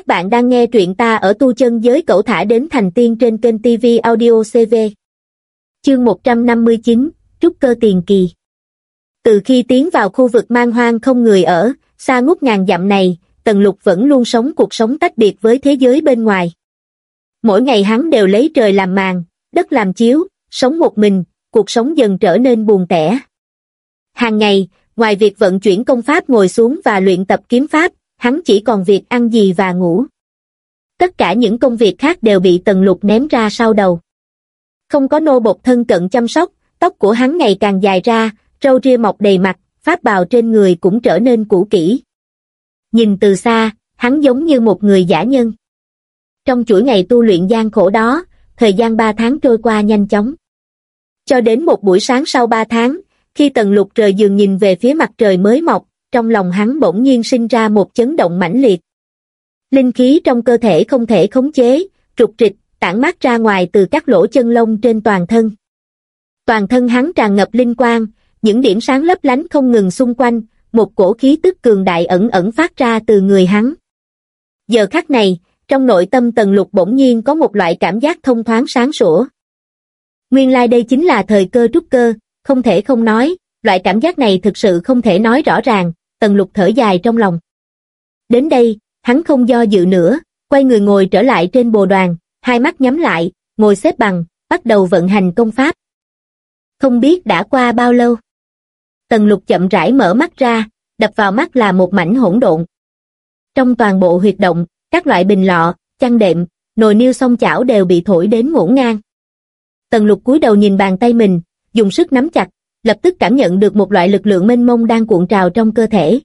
Các bạn đang nghe truyện ta ở tu chân giới cậu thả đến thành tiên trên kênh TV Audio CV. Chương 159, Trúc cơ tiền kỳ. Từ khi tiến vào khu vực mang hoang không người ở, xa ngút ngàn dặm này, Tần Lục vẫn luôn sống cuộc sống tách biệt với thế giới bên ngoài. Mỗi ngày hắn đều lấy trời làm màn, đất làm chiếu, sống một mình, cuộc sống dần trở nên buồn tẻ. Hàng ngày, ngoài việc vận chuyển công pháp ngồi xuống và luyện tập kiếm pháp, hắn chỉ còn việc ăn gì và ngủ. Tất cả những công việc khác đều bị Tần Lục ném ra sau đầu. Không có nô bột thân cận chăm sóc, tóc của hắn ngày càng dài ra, râu ria mọc đầy mặt, pháp bào trên người cũng trở nên cũ kỹ. Nhìn từ xa, hắn giống như một người giả nhân. Trong chuỗi ngày tu luyện gian khổ đó, thời gian ba tháng trôi qua nhanh chóng. Cho đến một buổi sáng sau ba tháng, khi Tần Lục rời giường nhìn về phía mặt trời mới mọc, trong lòng hắn bỗng nhiên sinh ra một chấn động mãnh liệt. Linh khí trong cơ thể không thể khống chế, trục trịch, tản mát ra ngoài từ các lỗ chân lông trên toàn thân. Toàn thân hắn tràn ngập linh quang, những điểm sáng lấp lánh không ngừng xung quanh, một cổ khí tức cường đại ẩn ẩn phát ra từ người hắn. Giờ khắc này, trong nội tâm tần lục bỗng nhiên có một loại cảm giác thông thoáng sáng sủa. Nguyên lai like đây chính là thời cơ trúc cơ, không thể không nói, loại cảm giác này thực sự không thể nói rõ ràng, tần lục thở dài trong lòng. Đến đây, hắn không do dự nữa, quay người ngồi trở lại trên bồ đoàn, hai mắt nhắm lại, ngồi xếp bằng, bắt đầu vận hành công pháp. Không biết đã qua bao lâu. Tần lục chậm rãi mở mắt ra, đập vào mắt là một mảnh hỗn độn. Trong toàn bộ huyệt động, các loại bình lọ, chăn đệm, nồi niêu song chảo đều bị thổi đến ngổn ngang. Tần lục cúi đầu nhìn bàn tay mình, dùng sức nắm chặt, lập tức cảm nhận được một loại lực lượng mênh mông đang cuộn trào trong cơ thể.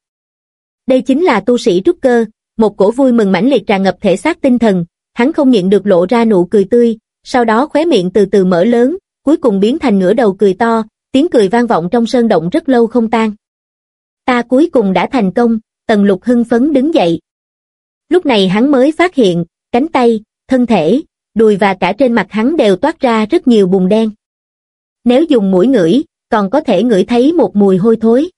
Đây chính là tu sĩ trúc cơ, một cổ vui mừng mãnh liệt tràn ngập thể xác tinh thần, hắn không nhịn được lộ ra nụ cười tươi, sau đó khóe miệng từ từ mở lớn, cuối cùng biến thành nửa đầu cười to, tiếng cười vang vọng trong sơn động rất lâu không tan. Ta cuối cùng đã thành công, tần lục hưng phấn đứng dậy. Lúc này hắn mới phát hiện, cánh tay, thân thể, đùi và cả trên mặt hắn đều toát ra rất nhiều bùn đen. Nếu dùng mũi ngửi, còn có thể ngửi thấy một mùi hôi thối.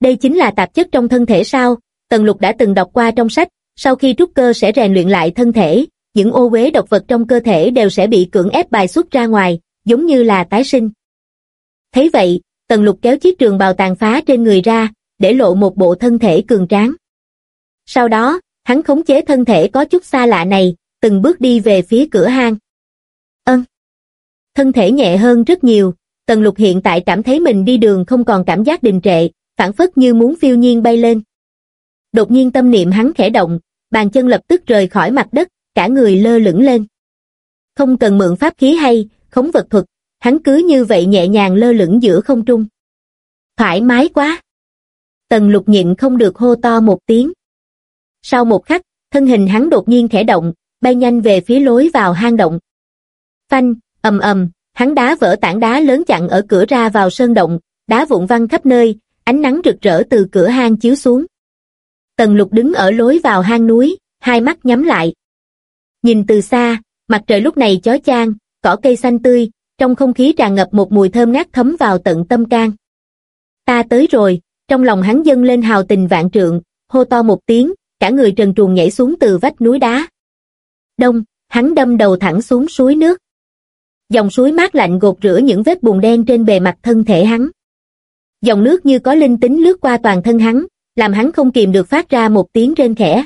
Đây chính là tạp chất trong thân thể sao, Tần Lục đã từng đọc qua trong sách, sau khi trúc cơ sẽ rèn luyện lại thân thể, những ô uế độc vật trong cơ thể đều sẽ bị cưỡng ép bài xuất ra ngoài, giống như là tái sinh. Thấy vậy, Tần Lục kéo chiếc trường bào tàn phá trên người ra, để lộ một bộ thân thể cường tráng. Sau đó, hắn khống chế thân thể có chút xa lạ này, từng bước đi về phía cửa hang. Ân. Thân thể nhẹ hơn rất nhiều, Tần lục hiện tại cảm thấy mình đi đường không còn cảm giác đình trệ, phản phất như muốn phiêu nhiên bay lên. Đột nhiên tâm niệm hắn khẽ động, bàn chân lập tức rời khỏi mặt đất, cả người lơ lửng lên. Không cần mượn pháp khí hay, khống vật thuật, hắn cứ như vậy nhẹ nhàng lơ lửng giữa không trung. Thoải mái quá! Tần lục nhịn không được hô to một tiếng. Sau một khắc, thân hình hắn đột nhiên khẽ động, bay nhanh về phía lối vào hang động. Phanh, ầm ầm, hắn đá vỡ tảng đá lớn chặn ở cửa ra vào sơn động, đá vụn văng khắp nơi, ánh nắng rực rỡ từ cửa hang chiếu xuống. Tần lục đứng ở lối vào hang núi, hai mắt nhắm lại. Nhìn từ xa, mặt trời lúc này chói chang, cỏ cây xanh tươi, trong không khí tràn ngập một mùi thơm ngát thấm vào tận tâm can. Ta tới rồi, trong lòng hắn dâng lên hào tình vạn trượng, hô to một tiếng, cả người trần truồng nhảy xuống từ vách núi đá. Đông, hắn đâm đầu thẳng xuống suối nước. Dòng suối mát lạnh gột rửa những vết bùn đen trên bề mặt thân thể hắn. Dòng nước như có linh tính lướt qua toàn thân hắn, làm hắn không kìm được phát ra một tiếng rên khẽ.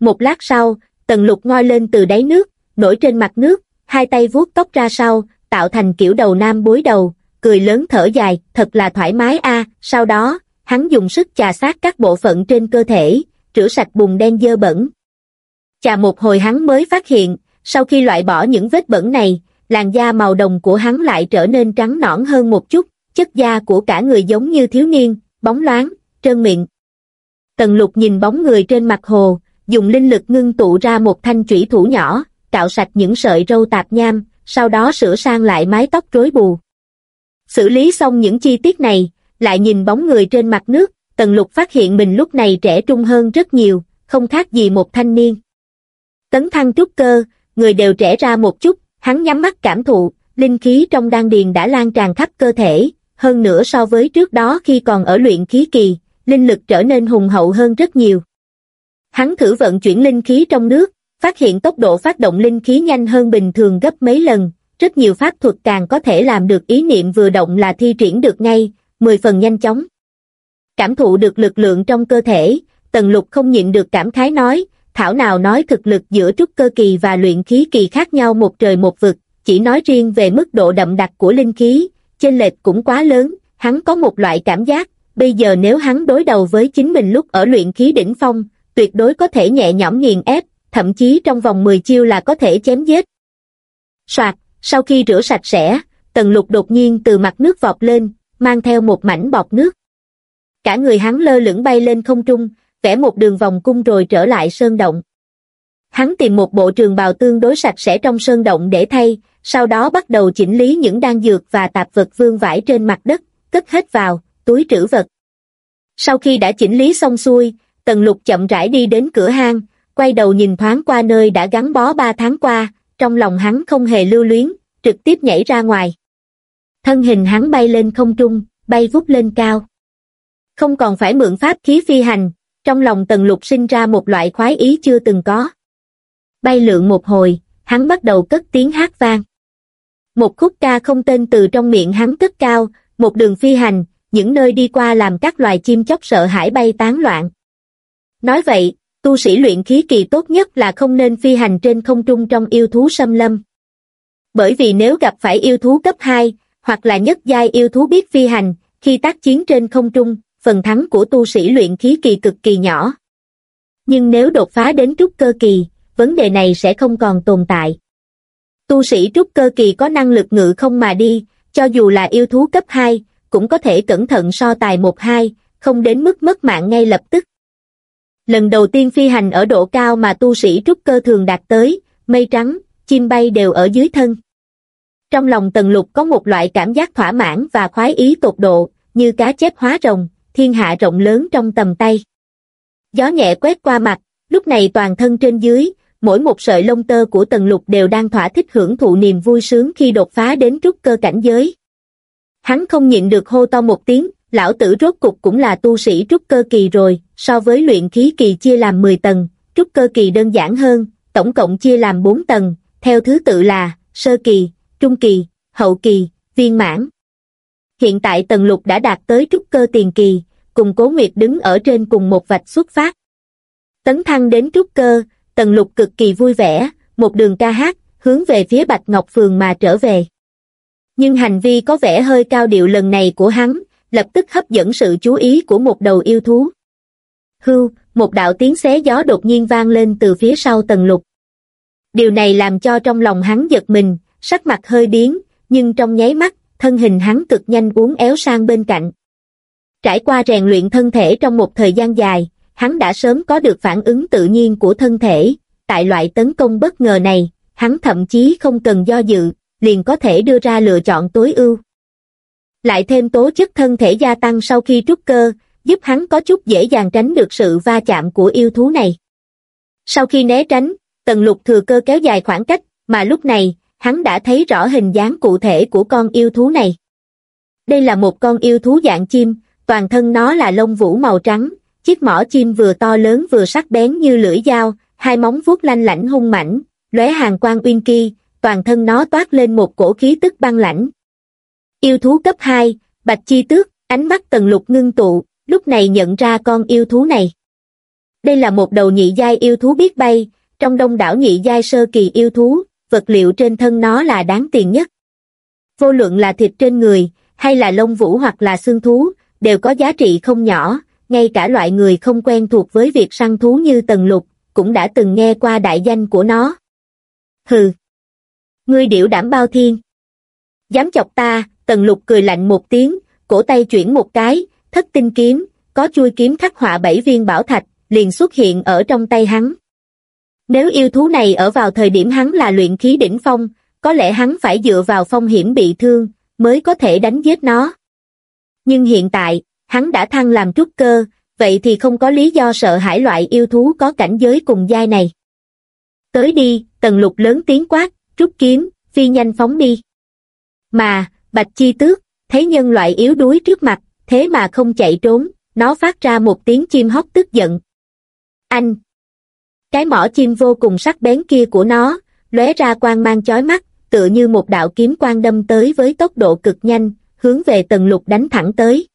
Một lát sau, tần lục ngoi lên từ đáy nước, nổi trên mặt nước, hai tay vuốt tóc ra sau, tạo thành kiểu đầu nam bối đầu, cười lớn thở dài, thật là thoải mái a. sau đó, hắn dùng sức chà sát các bộ phận trên cơ thể, rửa sạch bùn đen dơ bẩn. Chà một hồi hắn mới phát hiện, sau khi loại bỏ những vết bẩn này, làn da màu đồng của hắn lại trở nên trắng nõn hơn một chút, chất da của cả người giống như thiếu niên, bóng loáng, trơn miệng. Tần lục nhìn bóng người trên mặt hồ, dùng linh lực ngưng tụ ra một thanh chủy thủ nhỏ, cạo sạch những sợi râu tạp nham, sau đó sửa sang lại mái tóc rối bù. Xử lý xong những chi tiết này, lại nhìn bóng người trên mặt nước, tần lục phát hiện mình lúc này trẻ trung hơn rất nhiều, không khác gì một thanh niên. Tấn thăng trúc cơ, người đều trẻ ra một chút, Hắn nhắm mắt cảm thụ, linh khí trong đan điền đã lan tràn khắp cơ thể, hơn nữa so với trước đó khi còn ở luyện khí kỳ, linh lực trở nên hùng hậu hơn rất nhiều. Hắn thử vận chuyển linh khí trong nước, phát hiện tốc độ phát động linh khí nhanh hơn bình thường gấp mấy lần, rất nhiều pháp thuật càng có thể làm được ý niệm vừa động là thi triển được ngay, 10 phần nhanh chóng. Cảm thụ được lực lượng trong cơ thể, Tần Lục không nhịn được cảm khái nói, thảo nào nói thực lực giữa trúc cơ kỳ và luyện khí kỳ khác nhau một trời một vực, chỉ nói riêng về mức độ đậm đặc của linh khí, chênh lệch cũng quá lớn, hắn có một loại cảm giác, bây giờ nếu hắn đối đầu với chính mình lúc ở luyện khí đỉnh phong, tuyệt đối có thể nhẹ nhõm nghiền ép, thậm chí trong vòng 10 chiêu là có thể chém giết. Soạt, sau khi rửa sạch sẽ, tần lục đột nhiên từ mặt nước vọt lên, mang theo một mảnh bọt nước. Cả người hắn lơ lửng bay lên không trung, vẽ một đường vòng cung rồi trở lại sơn động. Hắn tìm một bộ trường bào tương đối sạch sẽ trong sơn động để thay, sau đó bắt đầu chỉnh lý những đan dược và tạp vật vương vãi trên mặt đất, cất hết vào, túi trữ vật. Sau khi đã chỉnh lý xong xuôi, Tần Lục chậm rãi đi đến cửa hang, quay đầu nhìn thoáng qua nơi đã gắn bó ba tháng qua, trong lòng hắn không hề lưu luyến, trực tiếp nhảy ra ngoài. Thân hình hắn bay lên không trung, bay vút lên cao. Không còn phải mượn pháp khí phi hành, trong lòng Tần Lục sinh ra một loại khoái ý chưa từng có. Bay lượn một hồi, hắn bắt đầu cất tiếng hát vang. Một khúc ca không tên từ trong miệng hắn cất cao, một đường phi hành, những nơi đi qua làm các loài chim chóc sợ hãi bay tán loạn. Nói vậy, tu sĩ luyện khí kỳ tốt nhất là không nên phi hành trên không trung trong yêu thú xâm lâm. Bởi vì nếu gặp phải yêu thú cấp 2, hoặc là nhất giai yêu thú biết phi hành, khi tác chiến trên không trung, phần thắng của tu sĩ luyện khí kỳ cực kỳ nhỏ. Nhưng nếu đột phá đến trúc cơ kỳ, vấn đề này sẽ không còn tồn tại. Tu sĩ trúc cơ kỳ có năng lực ngự không mà đi, cho dù là yêu thú cấp 2, cũng có thể cẩn thận so tài một hai, không đến mức mất mạng ngay lập tức. Lần đầu tiên phi hành ở độ cao mà tu sĩ trúc cơ thường đạt tới, mây trắng, chim bay đều ở dưới thân. Trong lòng tần lục có một loại cảm giác thỏa mãn và khoái ý tột độ, như cá chép hóa rồng, thiên hạ rộng lớn trong tầm tay. Gió nhẹ quét qua mặt, lúc này toàn thân trên dưới, mỗi một sợi lông tơ của tần lục đều đang thỏa thích hưởng thụ niềm vui sướng khi đột phá đến trúc cơ cảnh giới. Hắn không nhịn được hô to một tiếng, lão tử rốt cục cũng là tu sĩ trúc cơ kỳ rồi, so với luyện khí kỳ chia làm 10 tầng, trúc cơ kỳ đơn giản hơn, tổng cộng chia làm 4 tầng, theo thứ tự là sơ kỳ, trung kỳ, hậu kỳ, viên mãn. Hiện tại Tần lục đã đạt tới trúc cơ tiền kỳ, cùng cố nguyệt đứng ở trên cùng một vạch xuất phát. Tấn thăng đến trúc cơ, Tần lục cực kỳ vui vẻ, một đường ca hát, hướng về phía Bạch Ngọc Phường mà trở về. Nhưng hành vi có vẻ hơi cao điệu lần này của hắn, lập tức hấp dẫn sự chú ý của một đầu yêu thú. Hưu, một đạo tiếng xé gió đột nhiên vang lên từ phía sau Tần lục. Điều này làm cho trong lòng hắn giật mình, sắc mặt hơi biến, nhưng trong nháy mắt, thân hình hắn cực nhanh uốn éo sang bên cạnh. Trải qua rèn luyện thân thể trong một thời gian dài, hắn đã sớm có được phản ứng tự nhiên của thân thể, tại loại tấn công bất ngờ này, hắn thậm chí không cần do dự, liền có thể đưa ra lựa chọn tối ưu. Lại thêm tố chất thân thể gia tăng sau khi trúc cơ, giúp hắn có chút dễ dàng tránh được sự va chạm của yêu thú này. Sau khi né tránh, tần lục thừa cơ kéo dài khoảng cách, mà lúc này, hắn đã thấy rõ hình dáng cụ thể của con yêu thú này. Đây là một con yêu thú dạng chim, toàn thân nó là lông vũ màu trắng, chiếc mỏ chim vừa to lớn vừa sắc bén như lưỡi dao, hai móng vuốt lanh lảnh hung mãnh, lóe hàng quang uyên kỳ, toàn thân nó toát lên một cổ khí tức băng lãnh. Yêu thú cấp 2, Bạch Chi Tước, ánh mắt tần lục ngưng tụ, lúc này nhận ra con yêu thú này. Đây là một đầu nhị giai yêu thú biết bay, trong đông đảo nhị giai sơ kỳ yêu thú, vật liệu trên thân nó là đáng tiền nhất. Vô luận là thịt trên người, hay là lông vũ hoặc là xương thú, đều có giá trị không nhỏ, ngay cả loại người không quen thuộc với việc săn thú như Tần Lục, cũng đã từng nghe qua đại danh của nó. Hừ! Ngươi điểu đảm bao thiên! Dám chọc ta, Tần Lục cười lạnh một tiếng, cổ tay chuyển một cái, thất tinh kiếm, có chui kiếm khắc họa bảy viên bảo thạch, liền xuất hiện ở trong tay hắn. Nếu yêu thú này ở vào thời điểm hắn là luyện khí đỉnh phong, có lẽ hắn phải dựa vào phong hiểm bị thương, mới có thể đánh giết nó. Nhưng hiện tại, hắn đã thăng làm trúc cơ, vậy thì không có lý do sợ hãi loại yêu thú có cảnh giới cùng giai này. Tới đi, tần lục lớn tiếng quát, trúc kiếm, phi nhanh phóng đi. Mà, bạch chi tước, thấy nhân loại yếu đuối trước mặt, thế mà không chạy trốn, nó phát ra một tiếng chim hót tức giận. Anh, cái mỏ chim vô cùng sắc bén kia của nó, lóe ra quang mang chói mắt, tựa như một đạo kiếm quang đâm tới với tốc độ cực nhanh, hướng về tần lục đánh thẳng tới.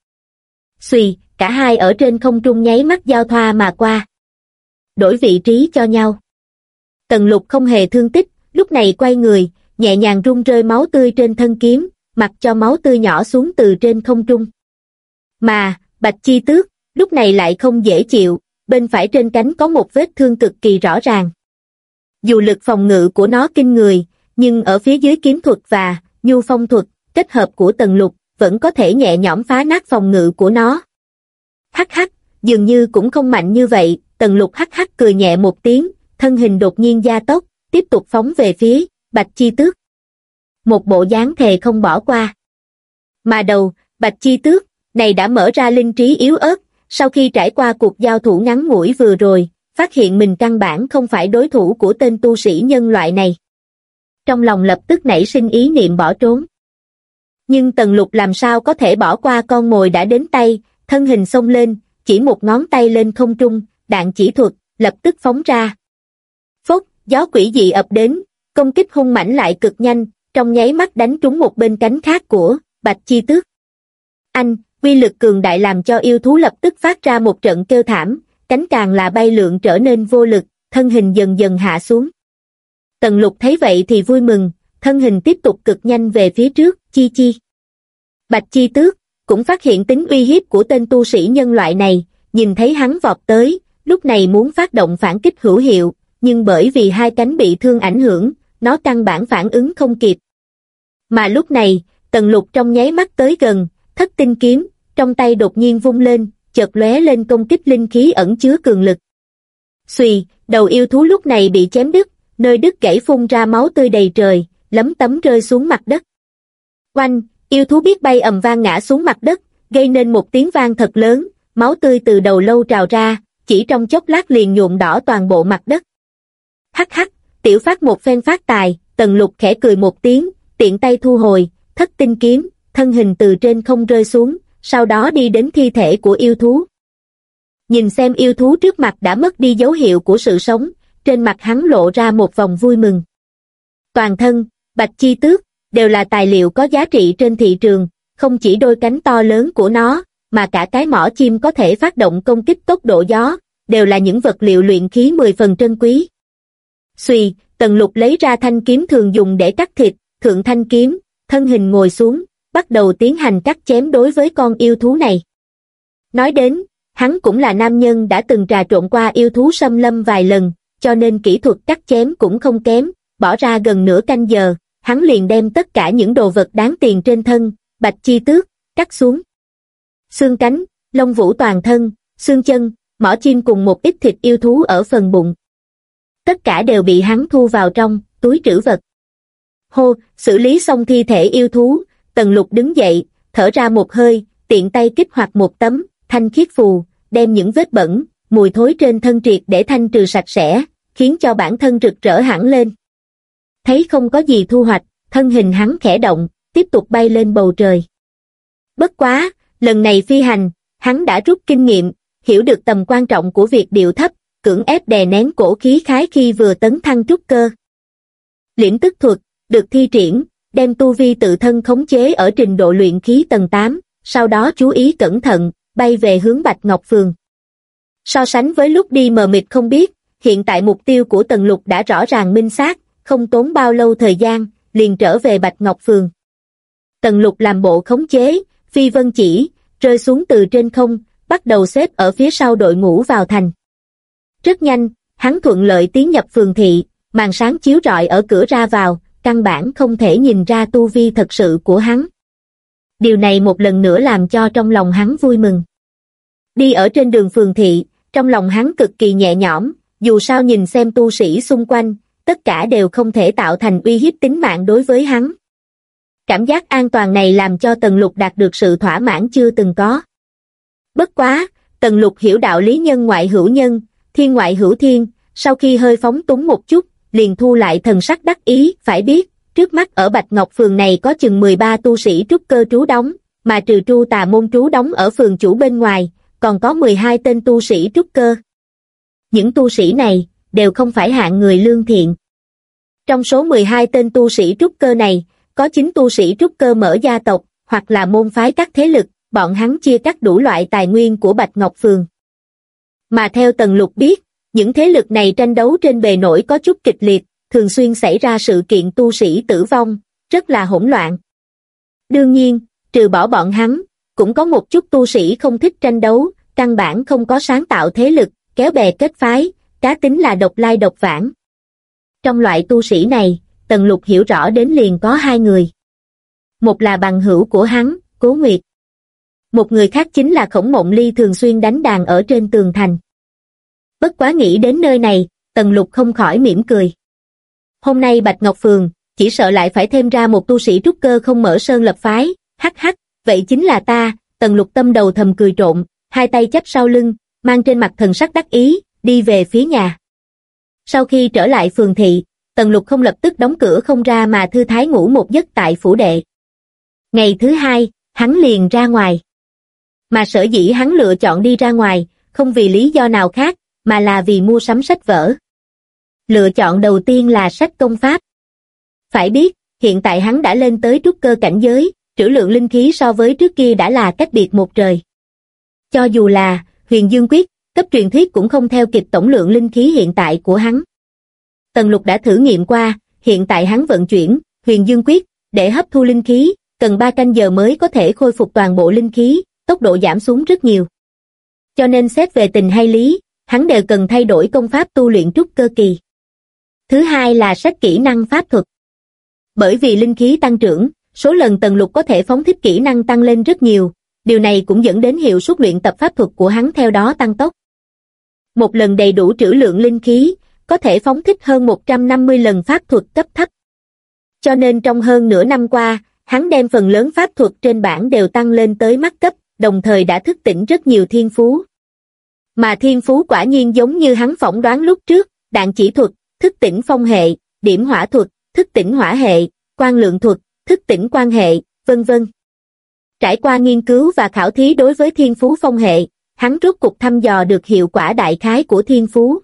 Xùy, cả hai ở trên không trung nháy mắt giao thoa mà qua. Đổi vị trí cho nhau. Tần lục không hề thương tích, lúc này quay người, nhẹ nhàng rung rơi máu tươi trên thân kiếm, mặc cho máu tươi nhỏ xuống từ trên không trung. Mà, bạch chi tước, lúc này lại không dễ chịu, bên phải trên cánh có một vết thương cực kỳ rõ ràng. Dù lực phòng ngự của nó kinh người, nhưng ở phía dưới kiếm thuật và nhu phong thuật, kết hợp của tần lục, vẫn có thể nhẹ nhõm phá nát phòng ngự của nó. Hắc hắc, dường như cũng không mạnh như vậy, tần lục hắc hắc cười nhẹ một tiếng, thân hình đột nhiên gia tốc, tiếp tục phóng về phía, bạch chi tước. Một bộ dáng thề không bỏ qua. Mà đầu, bạch chi tước, này đã mở ra linh trí yếu ớt, sau khi trải qua cuộc giao thủ ngắn ngủi vừa rồi, phát hiện mình căn bản không phải đối thủ của tên tu sĩ nhân loại này. Trong lòng lập tức nảy sinh ý niệm bỏ trốn. Nhưng Tần Lục làm sao có thể bỏ qua con mồi đã đến tay, thân hình xông lên, chỉ một ngón tay lên không trung, đạn chỉ thuật, lập tức phóng ra. Phốc, gió quỷ dị ập đến, công kích hung mãnh lại cực nhanh, trong nháy mắt đánh trúng một bên cánh khác của Bạch Chi Tước. Anh, quy lực cường đại làm cho yêu thú lập tức phát ra một trận kêu thảm, cánh càng là bay lượn trở nên vô lực, thân hình dần dần hạ xuống. Tần lục thấy vậy thì vui mừng, thân hình tiếp tục cực nhanh về phía trước, chi chi. Bạch chi tước, cũng phát hiện tính uy hiếp của tên tu sĩ nhân loại này, nhìn thấy hắn vọt tới, lúc này muốn phát động phản kích hữu hiệu, nhưng bởi vì hai cánh bị thương ảnh hưởng, nó căn bản phản ứng không kịp. Mà lúc này, tần lục trong nháy mắt tới gần, thất tinh kiếm, trong tay đột nhiên vung lên, chợt lóe lên công kích linh khí ẩn chứa cường lực. Xùy, đầu yêu thú lúc này bị chém đứt, nơi đứt gãy phun ra máu tươi đầy trời, lấm tấm rơi xuống mặt đất. Oanh, yêu thú biết bay ầm vang ngã xuống mặt đất, gây nên một tiếng vang thật lớn, máu tươi từ đầu lâu trào ra, chỉ trong chốc lát liền nhuộm đỏ toàn bộ mặt đất. Hắc hắc, tiểu phát một phen phát tài, tần lục khẽ cười một tiếng, tiện tay thu hồi, thất tinh kiếm, thân hình từ trên không rơi xuống, sau đó đi đến thi thể của yêu thú. Nhìn xem yêu thú trước mặt đã mất đi dấu hiệu của sự sống, trên mặt hắn lộ ra một vòng vui mừng. Toàn thân, bạch chi tước, đều là tài liệu có giá trị trên thị trường, không chỉ đôi cánh to lớn của nó, mà cả cái mỏ chim có thể phát động công kích tốc độ gió, đều là những vật liệu luyện khí 10 phần trân quý. Xùy, tần lục lấy ra thanh kiếm thường dùng để cắt thịt, thượng thanh kiếm, thân hình ngồi xuống, bắt đầu tiến hành cắt chém đối với con yêu thú này. Nói đến, hắn cũng là nam nhân đã từng trà trộn qua yêu thú xâm lâm vài lần, cho nên kỹ thuật cắt chém cũng không kém, bỏ ra gần nửa canh giờ, hắn liền đem tất cả những đồ vật đáng tiền trên thân, bạch chi tước, cắt xuống. Xương cánh, lông vũ toàn thân, xương chân, mỏ chim cùng một ít thịt yêu thú ở phần bụng. Tất cả đều bị hắn thu vào trong túi trữ vật. Hô, xử lý xong thi thể yêu thú, tần lục đứng dậy, thở ra một hơi, tiện tay kích hoạt một tấm, thanh khiết phù, đem những vết bẩn, mùi thối trên thân triệt để thanh trừ sạch sẽ, khiến cho bản thân rực rỡ hẳn lên. Thấy không có gì thu hoạch, thân hình hắn khẽ động, tiếp tục bay lên bầu trời. Bất quá, lần này phi hành, hắn đã rút kinh nghiệm, hiểu được tầm quan trọng của việc điệu thấp, cưỡng ép đè nén cổ khí khái khi vừa tấn thăng trúc cơ. Liễm tức thuật, được thi triển, đem tu vi tự thân khống chế ở trình độ luyện khí tầng 8, sau đó chú ý cẩn thận, bay về hướng Bạch Ngọc Phường. So sánh với lúc đi mờ mịt không biết, hiện tại mục tiêu của Tần Lục đã rõ ràng minh xác, không tốn bao lâu thời gian, liền trở về Bạch Ngọc Phường. Tần Lục làm bộ khống chế, phi vân chỉ, rơi xuống từ trên không, bắt đầu xếp ở phía sau đội ngũ vào thành. Rất nhanh, hắn thuận lợi tiến nhập phường thị, màn sáng chiếu rọi ở cửa ra vào, căn bản không thể nhìn ra tu vi thật sự của hắn. Điều này một lần nữa làm cho trong lòng hắn vui mừng. Đi ở trên đường phường thị, trong lòng hắn cực kỳ nhẹ nhõm, dù sao nhìn xem tu sĩ xung quanh, tất cả đều không thể tạo thành uy hiếp tính mạng đối với hắn. Cảm giác an toàn này làm cho Tần Lục đạt được sự thỏa mãn chưa từng có. Bất quá, Tần Lục hiểu đạo lý nhân ngoại hữu nhân, thiên ngoại hữu thiên, sau khi hơi phóng túng một chút, liền thu lại thần sắc đắc ý, phải biết, trước mắt ở Bạch Ngọc Phường này có chừng 13 tu sĩ trúc cơ trú đóng, mà trừ tru tà môn trú đóng ở phường chủ bên ngoài, còn có 12 tên tu sĩ trúc cơ. Những tu sĩ này, đều không phải hạng người lương thiện. Trong số 12 tên tu sĩ trúc cơ này, có 9 tu sĩ trúc cơ mở gia tộc, hoặc là môn phái các thế lực, bọn hắn chia cắt đủ loại tài nguyên của Bạch Ngọc Phường. Mà theo Tần Lục biết, những thế lực này tranh đấu trên bề nổi có chút kịch liệt, thường xuyên xảy ra sự kiện tu sĩ tử vong, rất là hỗn loạn. Đương nhiên, trừ bỏ bọn hắn, cũng có một chút tu sĩ không thích tranh đấu, căn bản không có sáng tạo thế lực, kéo bè kết phái, cá tính là độc lai độc vãng. Trong loại tu sĩ này, Tần Lục hiểu rõ đến liền có hai người. Một là bằng hữu của hắn, Cố Nguyệt. Một người khác chính là Khổng Mộng Ly thường xuyên đánh đàn ở trên tường thành. Bất quá nghĩ đến nơi này, Tần Lục không khỏi mỉm cười. Hôm nay Bạch Ngọc Phường, chỉ sợ lại phải thêm ra một tu sĩ trúc cơ không mở sơn lập phái, hắc hắc, vậy chính là ta, Tần Lục tâm đầu thầm cười trộn, hai tay chắp sau lưng, mang trên mặt thần sắc đắc ý, đi về phía nhà. Sau khi trở lại phường thị, Tần Lục không lập tức đóng cửa không ra mà thư thái ngủ một giấc tại phủ đệ. Ngày thứ hai, hắn liền ra ngoài. Mà sở dĩ hắn lựa chọn đi ra ngoài, không vì lý do nào khác, mà là vì mua sắm sách vở. Lựa chọn đầu tiên là sách công pháp. Phải biết, hiện tại hắn đã lên tới trúc cơ cảnh giới, trữ lượng linh khí so với trước kia đã là cách biệt một trời. Cho dù là huyền dương quyết, cấp truyền thuyết cũng không theo kịp tổng lượng linh khí hiện tại của hắn. Tần lục đã thử nghiệm qua, hiện tại hắn vận chuyển, huyền dương quyết, để hấp thu linh khí, cần 3 canh giờ mới có thể khôi phục toàn bộ linh khí, tốc độ giảm xuống rất nhiều. Cho nên xét về tình hay lý, hắn đều cần thay đổi công pháp tu luyện trúc cơ kỳ. Thứ hai là sách kỹ năng pháp thuật. Bởi vì linh khí tăng trưởng, số lần tần lục có thể phóng thích kỹ năng tăng lên rất nhiều, điều này cũng dẫn đến hiệu suất luyện tập pháp thuật của hắn theo đó tăng tốc. Một lần đầy đủ trữ lượng linh khí, có thể phóng thích hơn 150 lần pháp thuật cấp thấp. Cho nên trong hơn nửa năm qua, hắn đem phần lớn pháp thuật trên bảng đều tăng lên tới mắt cấp, đồng thời đã thức tỉnh rất nhiều thiên phú. Mà thiên phú quả nhiên giống như hắn phỏng đoán lúc trước, đạn chỉ thuật, thức tỉnh phong hệ, điểm hỏa thuật, thức tỉnh hỏa hệ, quan lượng thuật, thức tỉnh quan hệ, vân vân. Trải qua nghiên cứu và khảo thí đối với thiên phú phong hệ, hắn rốt cục thăm dò được hiệu quả đại khái của thiên phú.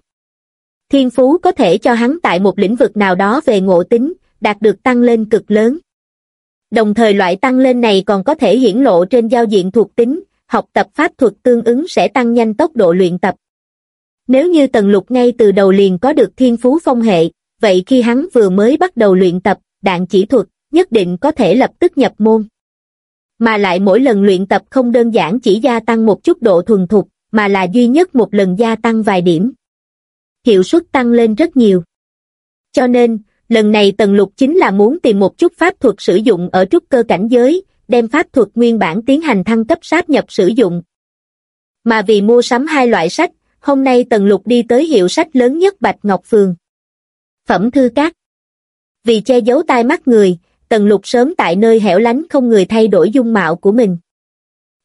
Thiên phú có thể cho hắn tại một lĩnh vực nào đó về ngộ tính, đạt được tăng lên cực lớn. Đồng thời loại tăng lên này còn có thể hiển lộ trên giao diện thuộc tính, học tập pháp thuật tương ứng sẽ tăng nhanh tốc độ luyện tập. Nếu như Tần Lục ngay từ đầu liền có được thiên phú phong hệ, vậy khi hắn vừa mới bắt đầu luyện tập, đạn chỉ thuật, nhất định có thể lập tức nhập môn. Mà lại mỗi lần luyện tập không đơn giản chỉ gia tăng một chút độ thuần thục, mà là duy nhất một lần gia tăng vài điểm. Hiệu suất tăng lên rất nhiều. Cho nên, lần này Tần Lục chính là muốn tìm một chút pháp thuật sử dụng ở trúc cơ cảnh giới, đem pháp thuật nguyên bản tiến hành thăng cấp sáp nhập sử dụng. Mà vì mua sắm hai loại sách, hôm nay Tần Lục đi tới hiệu sách lớn nhất Bạch Ngọc Phường. Phẩm thư cát. Vì che giấu tai mắt người, Tần Lục sớm tại nơi hẻo lánh không người thay đổi dung mạo của mình.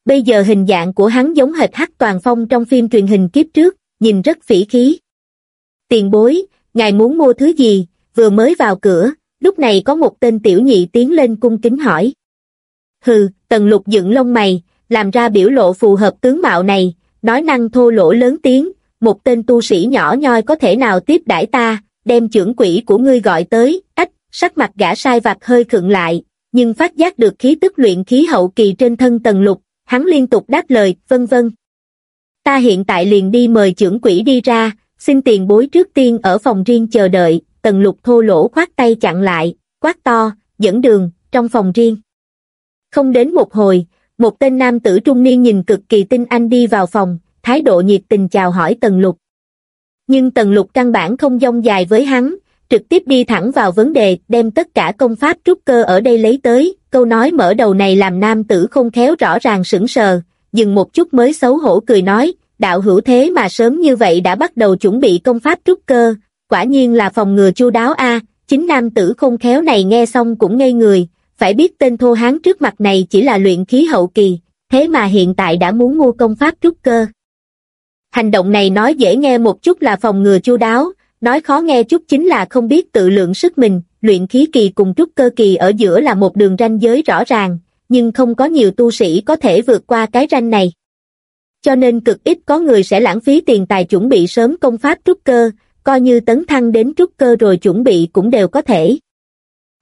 Bây giờ hình dạng của hắn giống hệt hắc toàn phong trong phim truyền hình kiếp trước, nhìn rất phỉ khí. Tiền bối, ngài muốn mua thứ gì, vừa mới vào cửa, lúc này có một tên tiểu nhị tiến lên cung kính hỏi. Hừ, tần lục dựng lông mày, làm ra biểu lộ phù hợp tướng mạo này, nói năng thô lỗ lớn tiếng, một tên tu sĩ nhỏ nhoi có thể nào tiếp đãi ta, đem trưởng quỷ của ngươi gọi tới, ách, sắc mặt gã sai vặt hơi khựng lại, nhưng phát giác được khí tức luyện khí hậu kỳ trên thân tần lục, hắn liên tục đáp lời, vân vân. Ta hiện tại liền đi mời trưởng quỷ đi ra, xin tiền bối trước tiên ở phòng riêng chờ đợi, tần lục thô lỗ khoát tay chặn lại, quát to, dẫn đường, trong phòng riêng. Không đến một hồi, một tên nam tử trung niên nhìn cực kỳ tinh anh đi vào phòng, thái độ nhiệt tình chào hỏi Tần Lục. Nhưng Tần Lục căn bản không dông dài với hắn, trực tiếp đi thẳng vào vấn đề, đem tất cả công pháp trúc cơ ở đây lấy tới, câu nói mở đầu này làm nam tử không khéo rõ ràng sững sờ, dừng một chút mới xấu hổ cười nói, đạo hữu thế mà sớm như vậy đã bắt đầu chuẩn bị công pháp trúc cơ, quả nhiên là phòng ngừa chu đáo a chính nam tử không khéo này nghe xong cũng ngây người, phải biết tên thô hán trước mặt này chỉ là luyện khí hậu kỳ, thế mà hiện tại đã muốn mua công pháp trúc cơ. Hành động này nói dễ nghe một chút là phòng ngừa chu đáo, nói khó nghe chút chính là không biết tự lượng sức mình, luyện khí kỳ cùng trúc cơ kỳ ở giữa là một đường ranh giới rõ ràng, nhưng không có nhiều tu sĩ có thể vượt qua cái ranh này. Cho nên cực ít có người sẽ lãng phí tiền tài chuẩn bị sớm công pháp trúc cơ, coi như tấn thăng đến trúc cơ rồi chuẩn bị cũng đều có thể.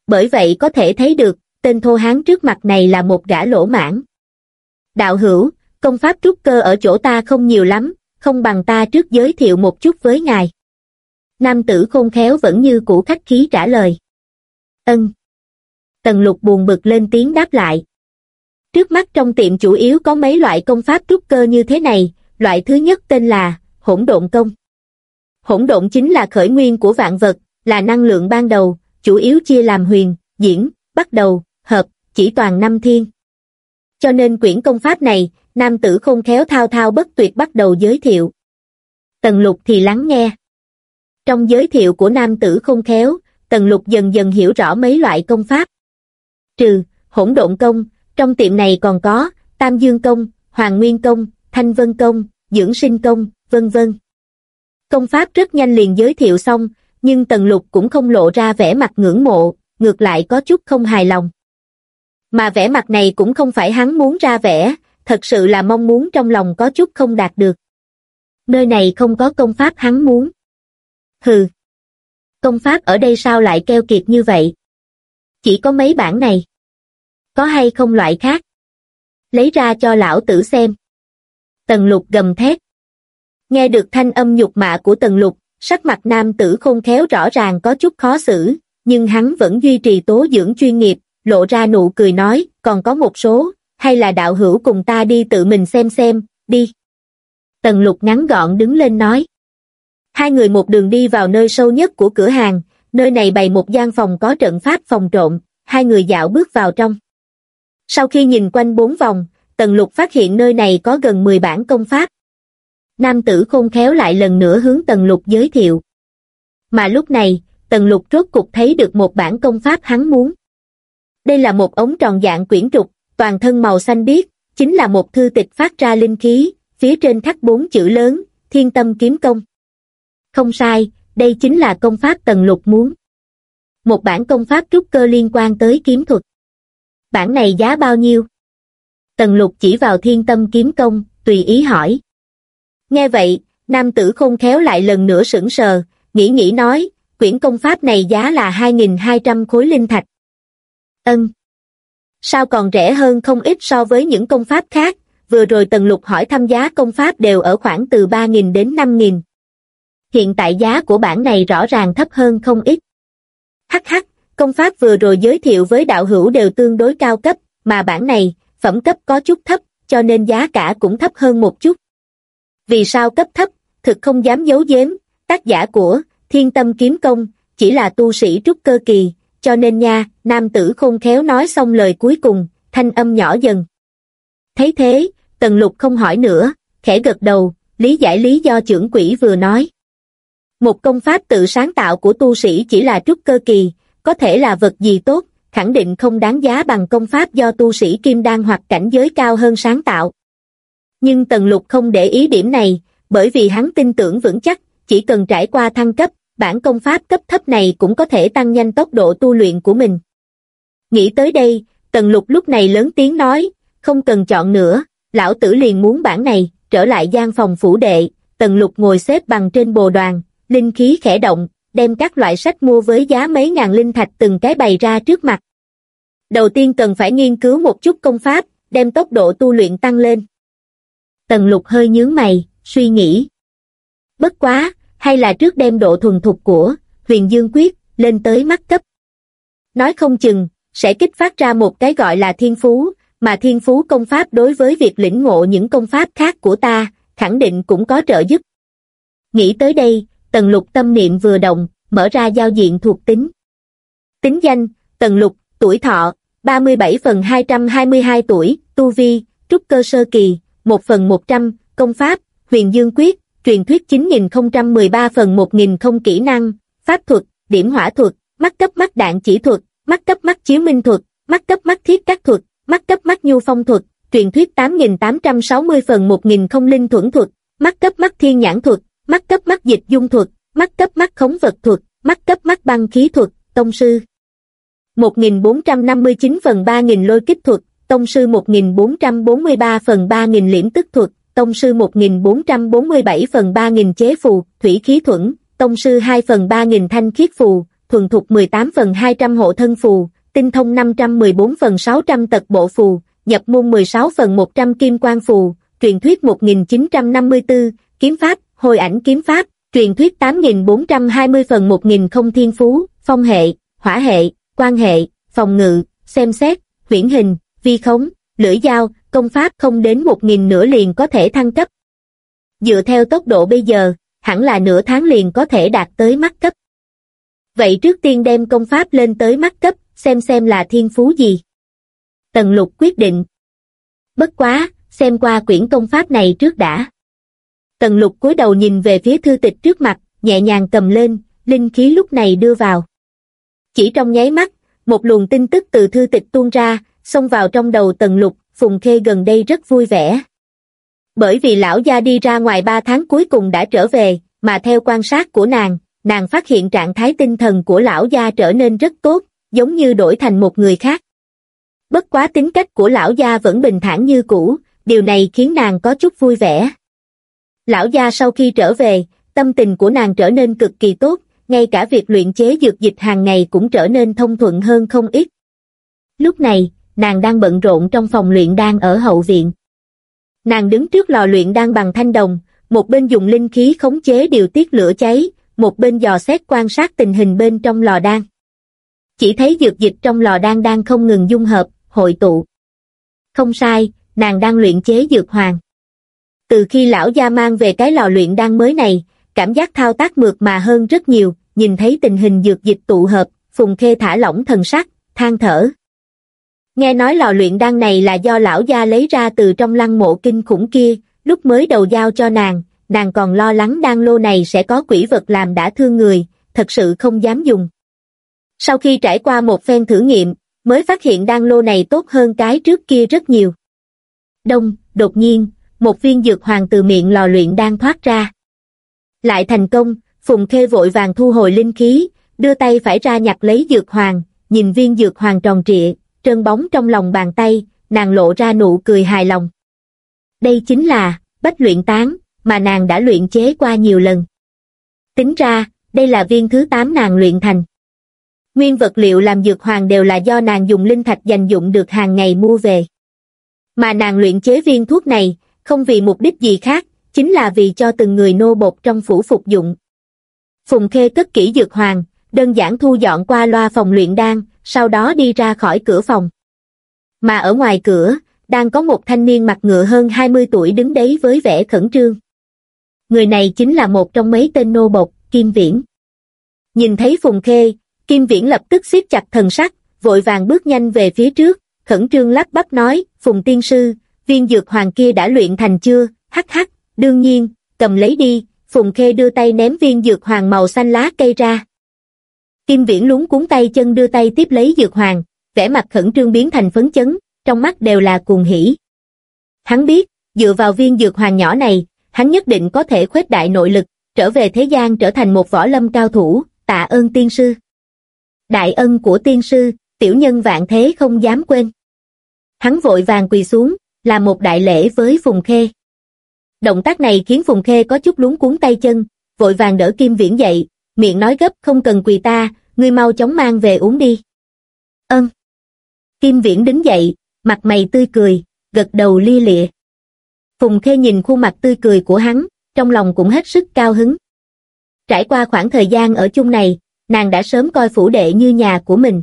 Bởi vậy có thể thấy được, tên thô hán trước mặt này là một gã lỗ mãn. Đạo hữu, công pháp trúc cơ ở chỗ ta không nhiều lắm, không bằng ta trước giới thiệu một chút với ngài. Nam tử khôn khéo vẫn như cũ khách khí trả lời. Ân. Tần lục buồn bực lên tiếng đáp lại. Trước mắt trong tiệm chủ yếu có mấy loại công pháp trúc cơ như thế này, loại thứ nhất tên là hỗn độn công. Hỗn độn chính là khởi nguyên của vạn vật, là năng lượng ban đầu, chủ yếu chia làm huyền, diễn, bắt đầu, hợp, chỉ toàn năm thiên. Cho nên quyển công pháp này, nam tử không khéo thao thao bất tuyệt bắt đầu giới thiệu. Tần lục thì lắng nghe. Trong giới thiệu của nam tử không khéo, tần lục dần dần hiểu rõ mấy loại công pháp. Trừ, hỗn độn công, trong tiệm này còn có, tam dương công, hoàng nguyên công, thanh vân công, dưỡng sinh công, vân vân. Công pháp rất nhanh liền giới thiệu xong, nhưng tần lục cũng không lộ ra vẻ mặt ngưỡng mộ, ngược lại có chút không hài lòng. Mà vẻ mặt này cũng không phải hắn muốn ra vẻ, thật sự là mong muốn trong lòng có chút không đạt được. Nơi này không có công pháp hắn muốn. Hừ. Công pháp ở đây sao lại keo kiệt như vậy? Chỉ có mấy bản này. Có hay không loại khác? Lấy ra cho lão tử xem. Tần lục gầm thét. Nghe được thanh âm nhục mạ của tần lục, sắc mặt nam tử khôn khéo rõ ràng có chút khó xử, nhưng hắn vẫn duy trì tố dưỡng chuyên nghiệp, lộ ra nụ cười nói, còn có một số, hay là đạo hữu cùng ta đi tự mình xem xem, đi. Tần lục ngắn gọn đứng lên nói. Hai người một đường đi vào nơi sâu nhất của cửa hàng, nơi này bày một gian phòng có trận pháp phòng trộm, hai người dạo bước vào trong. Sau khi nhìn quanh bốn vòng, Tần Lục phát hiện nơi này có gần 10 bản công pháp. Nam tử khôn khéo lại lần nữa hướng Tần Lục giới thiệu. Mà lúc này, Tần Lục rốt cục thấy được một bản công pháp hắn muốn. Đây là một ống tròn dạng quyển trục, toàn thân màu xanh biếc, chính là một thư tịch phát ra linh khí, phía trên khắc bốn chữ lớn, thiên tâm kiếm công. Không sai, đây chính là công pháp Tần Lục muốn. Một bản công pháp trúc cơ liên quan tới kiếm thuật. Bản này giá bao nhiêu? Tần Lục chỉ vào thiên tâm kiếm công, tùy ý hỏi. Nghe vậy, nam tử khôn khéo lại lần nữa sững sờ, nghĩ nghĩ nói, quyển công pháp này giá là 2.200 khối linh thạch. Ân. Sao còn rẻ hơn không ít so với những công pháp khác, vừa rồi Tần Lục hỏi thăm giá công pháp đều ở khoảng từ 3.000 đến 5.000. Hiện tại giá của bản này rõ ràng thấp hơn không ít. Hắc hắc, công pháp vừa rồi giới thiệu với đạo hữu đều tương đối cao cấp, mà bản này, phẩm cấp có chút thấp, cho nên giá cả cũng thấp hơn một chút. Vì sao cấp thấp, thực không dám giấu giếm, tác giả của Thiên Tâm Kiếm Công chỉ là tu sĩ trúc cơ kỳ, cho nên nha, nam tử khôn khéo nói xong lời cuối cùng, thanh âm nhỏ dần. Thấy thế, Tần Lục không hỏi nữa, khẽ gật đầu, lý giải lý do trưởng quỷ vừa nói. Một công pháp tự sáng tạo của tu sĩ chỉ là trúc cơ kỳ, có thể là vật gì tốt, khẳng định không đáng giá bằng công pháp do tu sĩ kim đan hoặc cảnh giới cao hơn sáng tạo. Nhưng Tần Lục không để ý điểm này, bởi vì hắn tin tưởng vững chắc, chỉ cần trải qua thăng cấp, bản công pháp cấp thấp này cũng có thể tăng nhanh tốc độ tu luyện của mình. Nghĩ tới đây, Tần Lục lúc này lớn tiếng nói, không cần chọn nữa, lão tử liền muốn bản này, trở lại gian phòng phủ đệ, Tần Lục ngồi xếp bằng trên bồ đoàn, linh khí khẽ động, đem các loại sách mua với giá mấy ngàn linh thạch từng cái bày ra trước mặt. Đầu tiên cần phải nghiên cứu một chút công pháp, đem tốc độ tu luyện tăng lên. Tần lục hơi nhướng mày, suy nghĩ. Bất quá, hay là trước đem độ thuần thục của huyền dương quyết lên tới mắt cấp. Nói không chừng, sẽ kích phát ra một cái gọi là thiên phú, mà thiên phú công pháp đối với việc lĩnh ngộ những công pháp khác của ta, khẳng định cũng có trợ giúp. Nghĩ tới đây, Tần lục tâm niệm vừa động, mở ra giao diện thuộc tính. Tính danh, Tần lục, tuổi thọ, 37 phần 222 tuổi, tu vi, trúc cơ sơ kỳ, 1 phần 100, công pháp, huyền dương quyết, truyền thuyết 9013 phần 1000 không kỹ năng, pháp thuật, điểm hỏa thuật, mắt cấp mắt đạn chỉ thuật, mắt cấp mắt chiếu minh thuật, mắt cấp mắt thiết các thuật, mắt cấp mắt nhu phong thuật, truyền thuyết 8860 phần 1000 không linh thuẫn thuật, mắt cấp mắt thiên nhãn thuật, mắt cấp mắt dịch dung thuật, mắt cấp mắt khống vật thuật, mắt cấp mắt băng khí thuật, tông sư. 1459 phần 3000 lôi kích thuật, tông sư 1443 phần 3000 liễm tức thuật, tông sư 1447 phần 3000 chế phù, thủy khí thuẫn, tông sư 2 phần 3000 thanh khiết phù, thuần thục 18 phần 200 hộ thân phù, tinh thông 514 phần 600 tật bộ phù, nhập môn 16 phần 100 kim quan phù, truyền thuyết 1954, kiếm pháp, hồi ảnh kiếm pháp, truyền thuyết 8420 phần 1000 không thiên phú, phong hệ, hỏa hệ, quan hệ, phòng ngự, xem xét, huyển hình, vi khống, lưỡi dao, công pháp không đến 1000 nửa liền có thể thăng cấp. Dựa theo tốc độ bây giờ, hẳn là nửa tháng liền có thể đạt tới mắt cấp. Vậy trước tiên đem công pháp lên tới mắt cấp, xem xem là thiên phú gì. Tần lục quyết định. Bất quá, xem qua quyển công pháp này trước đã. Tần lục cúi đầu nhìn về phía thư tịch trước mặt, nhẹ nhàng cầm lên, linh khí lúc này đưa vào. Chỉ trong nháy mắt, một luồng tin tức từ thư tịch tuôn ra, xông vào trong đầu tần lục, Phùng Khê gần đây rất vui vẻ. Bởi vì lão gia đi ra ngoài ba tháng cuối cùng đã trở về, mà theo quan sát của nàng, nàng phát hiện trạng thái tinh thần của lão gia trở nên rất tốt, giống như đổi thành một người khác. Bất quá tính cách của lão gia vẫn bình thản như cũ, điều này khiến nàng có chút vui vẻ. Lão gia sau khi trở về, tâm tình của nàng trở nên cực kỳ tốt, ngay cả việc luyện chế dược dịch hàng ngày cũng trở nên thông thuận hơn không ít. Lúc này, nàng đang bận rộn trong phòng luyện đan ở hậu viện. Nàng đứng trước lò luyện đan bằng thanh đồng, một bên dùng linh khí khống chế điều tiết lửa cháy, một bên dò xét quan sát tình hình bên trong lò đan. Chỉ thấy dược dịch trong lò đan đang không ngừng dung hợp, hội tụ. Không sai, nàng đang luyện chế dược hoàng. Từ khi lão gia mang về cái lò luyện đan mới này, cảm giác thao tác mượt mà hơn rất nhiều, nhìn thấy tình hình dược dịch tụ hợp, Phùng Khê thả lỏng thần sắc, than thở. Nghe nói lò luyện đan này là do lão gia lấy ra từ trong lăng mộ kinh khủng kia, lúc mới đầu giao cho nàng, nàng còn lo lắng đan lô này sẽ có quỷ vật làm đã thương người, thật sự không dám dùng. Sau khi trải qua một phen thử nghiệm, mới phát hiện đan lô này tốt hơn cái trước kia rất nhiều. Đông, đột nhiên, một viên dược hoàng từ miệng lò luyện đang thoát ra. Lại thành công, Phùng Khê vội vàng thu hồi linh khí, đưa tay phải ra nhặt lấy dược hoàng, nhìn viên dược hoàng tròn trịa, trơn bóng trong lòng bàn tay, nàng lộ ra nụ cười hài lòng. Đây chính là, bách luyện tán, mà nàng đã luyện chế qua nhiều lần. Tính ra, đây là viên thứ 8 nàng luyện thành. Nguyên vật liệu làm dược hoàng đều là do nàng dùng linh thạch dành dụng được hàng ngày mua về. Mà nàng luyện chế viên thuốc này, không vì mục đích gì khác, chính là vì cho từng người nô bột trong phủ phục dụng. Phùng Khê cất kỹ dược hoàng, đơn giản thu dọn qua loa phòng luyện đan, sau đó đi ra khỏi cửa phòng. Mà ở ngoài cửa, đang có một thanh niên mặt ngựa hơn 20 tuổi đứng đấy với vẻ khẩn trương. Người này chính là một trong mấy tên nô bộc, Kim Viễn. Nhìn thấy Phùng Khê, Kim Viễn lập tức siết chặt thần sắc, vội vàng bước nhanh về phía trước, khẩn trương lắp bắp nói, Phùng Tiên Sư, viên dược hoàng kia đã luyện thành chưa, hắc hắc, đương nhiên, cầm lấy đi, Phùng Khê đưa tay ném viên dược hoàng màu xanh lá cây ra. Kim Viễn lúng cuốn tay chân đưa tay tiếp lấy dược hoàng, vẻ mặt khẩn trương biến thành phấn chấn, trong mắt đều là cuồng hỉ. Hắn biết, dựa vào viên dược hoàng nhỏ này, hắn nhất định có thể khuếch đại nội lực, trở về thế gian trở thành một võ lâm cao thủ, tạ ơn tiên sư. Đại ân của tiên sư, tiểu nhân vạn thế không dám quên. Hắn vội vàng quỳ xuống, làm một đại lễ với Phùng Khê. Động tác này khiến Phùng Khê có chút lúng cuốn tay chân, vội vàng đỡ Kim Viễn dậy, miệng nói gấp không cần quỳ ta, ngươi mau chóng mang về uống đi. Ân. Kim Viễn đứng dậy, mặt mày tươi cười, gật đầu lia lịa. Phùng Khê nhìn khuôn mặt tươi cười của hắn, trong lòng cũng hết sức cao hứng. Trải qua khoảng thời gian ở chung này, nàng đã sớm coi phủ đệ như nhà của mình.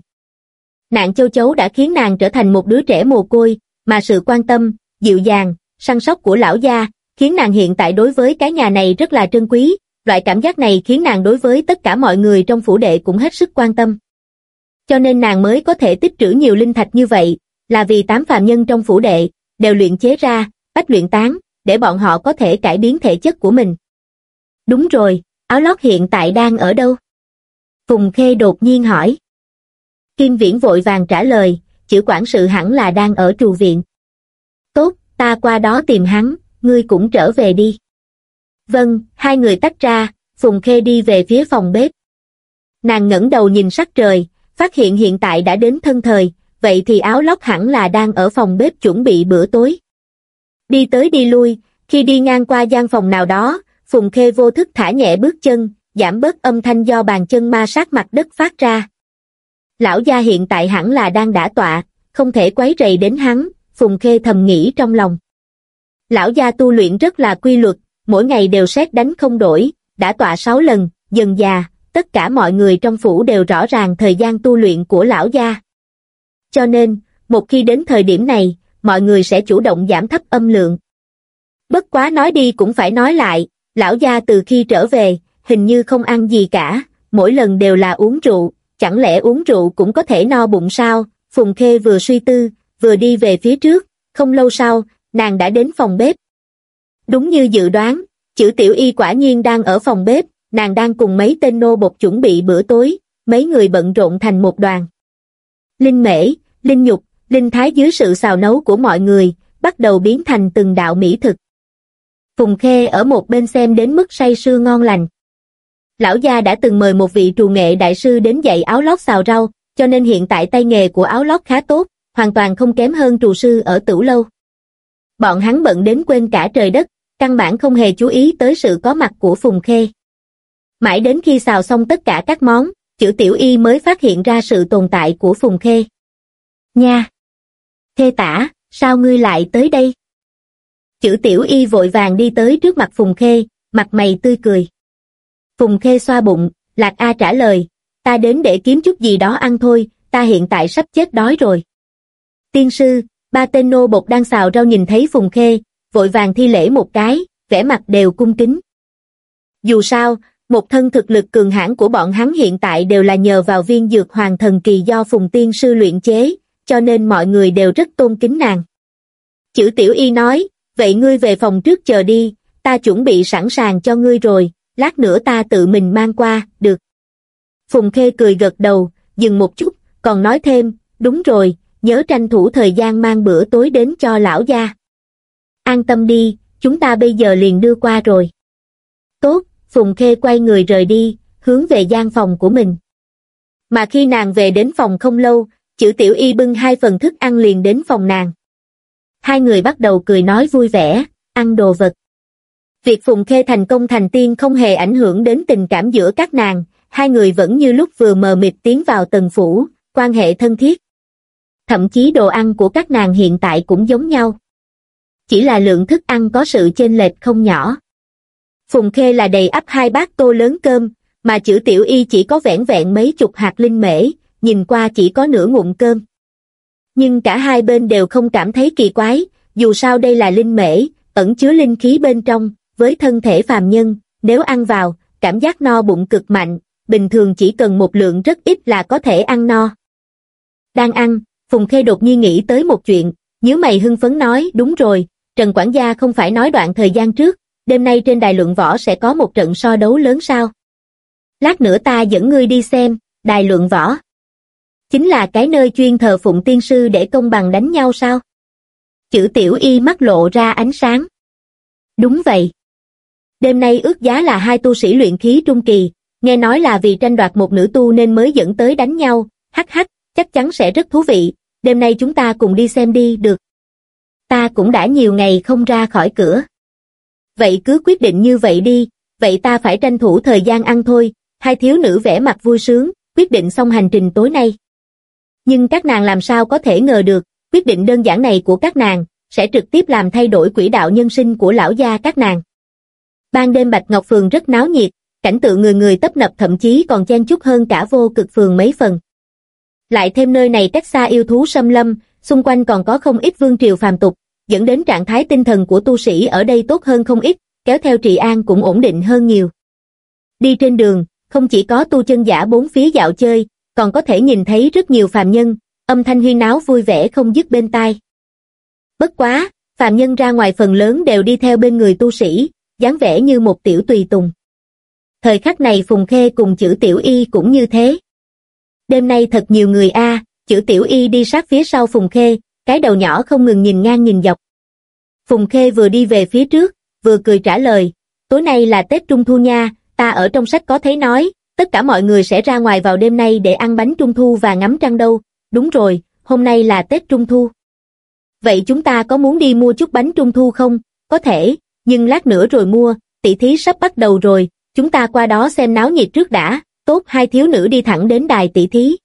Nạn châu chấu đã khiến nàng trở thành một đứa trẻ mồ côi, mà sự quan tâm, dịu dàng, săn sóc của lão gia, khiến nàng hiện tại đối với cái nhà này rất là trân quý, loại cảm giác này khiến nàng đối với tất cả mọi người trong phủ đệ cũng hết sức quan tâm. Cho nên nàng mới có thể tích trữ nhiều linh thạch như vậy, là vì tám phàm nhân trong phủ đệ, đều luyện chế ra, bách luyện tán, để bọn họ có thể cải biến thể chất của mình. Đúng rồi, áo lót hiện tại đang ở đâu? Phùng Khê đột nhiên hỏi. Kim Viễn vội vàng trả lời, chữ quản sự hẳn là đang ở trù viện. Tốt, ta qua đó tìm hắn, ngươi cũng trở về đi. Vâng, hai người tách ra, Phùng Khê đi về phía phòng bếp. Nàng ngẩng đầu nhìn sắc trời, phát hiện hiện tại đã đến thân thời, vậy thì áo lót hẳn là đang ở phòng bếp chuẩn bị bữa tối. Đi tới đi lui, khi đi ngang qua gian phòng nào đó, Phùng Khê vô thức thả nhẹ bước chân, giảm bớt âm thanh do bàn chân ma sát mặt đất phát ra. Lão gia hiện tại hẳn là đang đả tọa, không thể quấy rầy đến hắn, Phùng Khê thầm nghĩ trong lòng. Lão gia tu luyện rất là quy luật, mỗi ngày đều xét đánh không đổi, đã tọa sáu lần, dần già, tất cả mọi người trong phủ đều rõ ràng thời gian tu luyện của lão gia. Cho nên, một khi đến thời điểm này, mọi người sẽ chủ động giảm thấp âm lượng. Bất quá nói đi cũng phải nói lại, lão gia từ khi trở về, hình như không ăn gì cả, mỗi lần đều là uống rượu, chẳng lẽ uống rượu cũng có thể no bụng sao? Phùng Khê vừa suy tư, vừa đi về phía trước, không lâu sau, nàng đã đến phòng bếp. Đúng như dự đoán, chữ tiểu y quả nhiên đang ở phòng bếp, nàng đang cùng mấy tên nô bột chuẩn bị bữa tối, mấy người bận rộn thành một đoàn. Linh mễ, linh nhục, linh thái dưới sự xào nấu của mọi người, bắt đầu biến thành từng đạo mỹ thực. Phùng Khê ở một bên xem đến mức say sưa ngon lành. Lão gia đã từng mời một vị trù nghệ đại sư đến dạy áo lót xào rau, cho nên hiện tại tay nghề của áo lót khá tốt, hoàn toàn không kém hơn trù sư ở tửu lâu. Bọn hắn bận đến quên cả trời đất, căn bản không hề chú ý tới sự có mặt của Phùng Khê. Mãi đến khi xào xong tất cả các món, chữ tiểu y mới phát hiện ra sự tồn tại của Phùng Khê. Nha! Thê tả, sao ngươi lại tới đây? Chữ tiểu y vội vàng đi tới trước mặt Phùng Khê, mặt mày tươi cười. Phùng Khê xoa bụng, Lạc A trả lời, ta đến để kiếm chút gì đó ăn thôi, ta hiện tại sắp chết đói rồi. Tiên sư, ba tên nô bột đang xào rau nhìn thấy Phùng Khê, vội vàng thi lễ một cái, vẻ mặt đều cung kính. Dù sao, một thân thực lực cường hãn của bọn hắn hiện tại đều là nhờ vào viên dược hoàng thần kỳ do Phùng Tiên sư luyện chế, cho nên mọi người đều rất tôn kính nàng. Chữ tiểu y nói, vậy ngươi về phòng trước chờ đi, ta chuẩn bị sẵn sàng cho ngươi rồi, lát nữa ta tự mình mang qua, được. Phùng Khê cười gật đầu, dừng một chút, còn nói thêm, đúng rồi, nhớ tranh thủ thời gian mang bữa tối đến cho lão gia. An tâm đi, chúng ta bây giờ liền đưa qua rồi. Tốt, Phùng Khê quay người rời đi, hướng về gian phòng của mình. Mà khi nàng về đến phòng không lâu, chữ tiểu y bưng hai phần thức ăn liền đến phòng nàng. Hai người bắt đầu cười nói vui vẻ, ăn đồ vật. Việc Phùng Khê thành công thành tiên không hề ảnh hưởng đến tình cảm giữa các nàng, hai người vẫn như lúc vừa mờ mịt tiến vào tầng phủ, quan hệ thân thiết. Thậm chí đồ ăn của các nàng hiện tại cũng giống nhau. Chỉ là lượng thức ăn có sự chênh lệch không nhỏ. Phùng Khê là đầy ắp hai bát tô lớn cơm, mà chữ tiểu y chỉ có vẻn vẹn mấy chục hạt linh mễ, nhìn qua chỉ có nửa ngụm cơm. Nhưng cả hai bên đều không cảm thấy kỳ quái, dù sao đây là linh mễ, ẩn chứa linh khí bên trong, với thân thể phàm nhân, nếu ăn vào, cảm giác no bụng cực mạnh, bình thường chỉ cần một lượng rất ít là có thể ăn no. Đang ăn, Phùng Khê đột nhiên nghĩ tới một chuyện, nhớ mày hưng phấn nói, đúng rồi, Trần Quản gia không phải nói đoạn thời gian trước, đêm nay trên đài luận võ sẽ có một trận so đấu lớn sao? Lát nữa ta dẫn ngươi đi xem, đài luận võ. Chính là cái nơi chuyên thờ phụng tiên sư để công bằng đánh nhau sao? Chữ tiểu y mắt lộ ra ánh sáng. Đúng vậy. Đêm nay ước giá là hai tu sĩ luyện khí trung kỳ, nghe nói là vì tranh đoạt một nữ tu nên mới dẫn tới đánh nhau, hắc hắc, chắc chắn sẽ rất thú vị, đêm nay chúng ta cùng đi xem đi, được. Ta cũng đã nhiều ngày không ra khỏi cửa. Vậy cứ quyết định như vậy đi, vậy ta phải tranh thủ thời gian ăn thôi, hai thiếu nữ vẻ mặt vui sướng, quyết định xong hành trình tối nay. Nhưng các nàng làm sao có thể ngờ được, quyết định đơn giản này của các nàng, sẽ trực tiếp làm thay đổi quỹ đạo nhân sinh của lão gia các nàng. Ban đêm Bạch Ngọc Phường rất náo nhiệt, cảnh tượng người người tấp nập thậm chí còn chen chúc hơn cả vô cực phường mấy phần. Lại thêm nơi này cách xa yêu thú xâm lâm, xung quanh còn có không ít vương triều phàm tục, dẫn đến trạng thái tinh thần của tu sĩ ở đây tốt hơn không ít, kéo theo trị an cũng ổn định hơn nhiều. Đi trên đường, không chỉ có tu chân giả bốn phía dạo chơi, còn có thể nhìn thấy rất nhiều phàm nhân, âm thanh huyên náo vui vẻ không dứt bên tai. Bất quá, phàm nhân ra ngoài phần lớn đều đi theo bên người tu sĩ, dáng vẻ như một tiểu tùy tùng. Thời khắc này Phùng Khê cùng chữ tiểu y cũng như thế. Đêm nay thật nhiều người a chữ tiểu y đi sát phía sau Phùng Khê, cái đầu nhỏ không ngừng nhìn ngang nhìn dọc. Phùng Khê vừa đi về phía trước, vừa cười trả lời, tối nay là Tết Trung Thu nha, ta ở trong sách có thấy nói, tất cả mọi người sẽ ra ngoài vào đêm nay để ăn bánh Trung Thu và ngắm trăng đâu, đúng rồi, hôm nay là Tết Trung Thu. Vậy chúng ta có muốn đi mua chút bánh Trung Thu không? Có thể, nhưng lát nữa rồi mua, tỷ thí sắp bắt đầu rồi, chúng ta qua đó xem náo nhiệt trước đã, tốt hai thiếu nữ đi thẳng đến đài tỷ thí.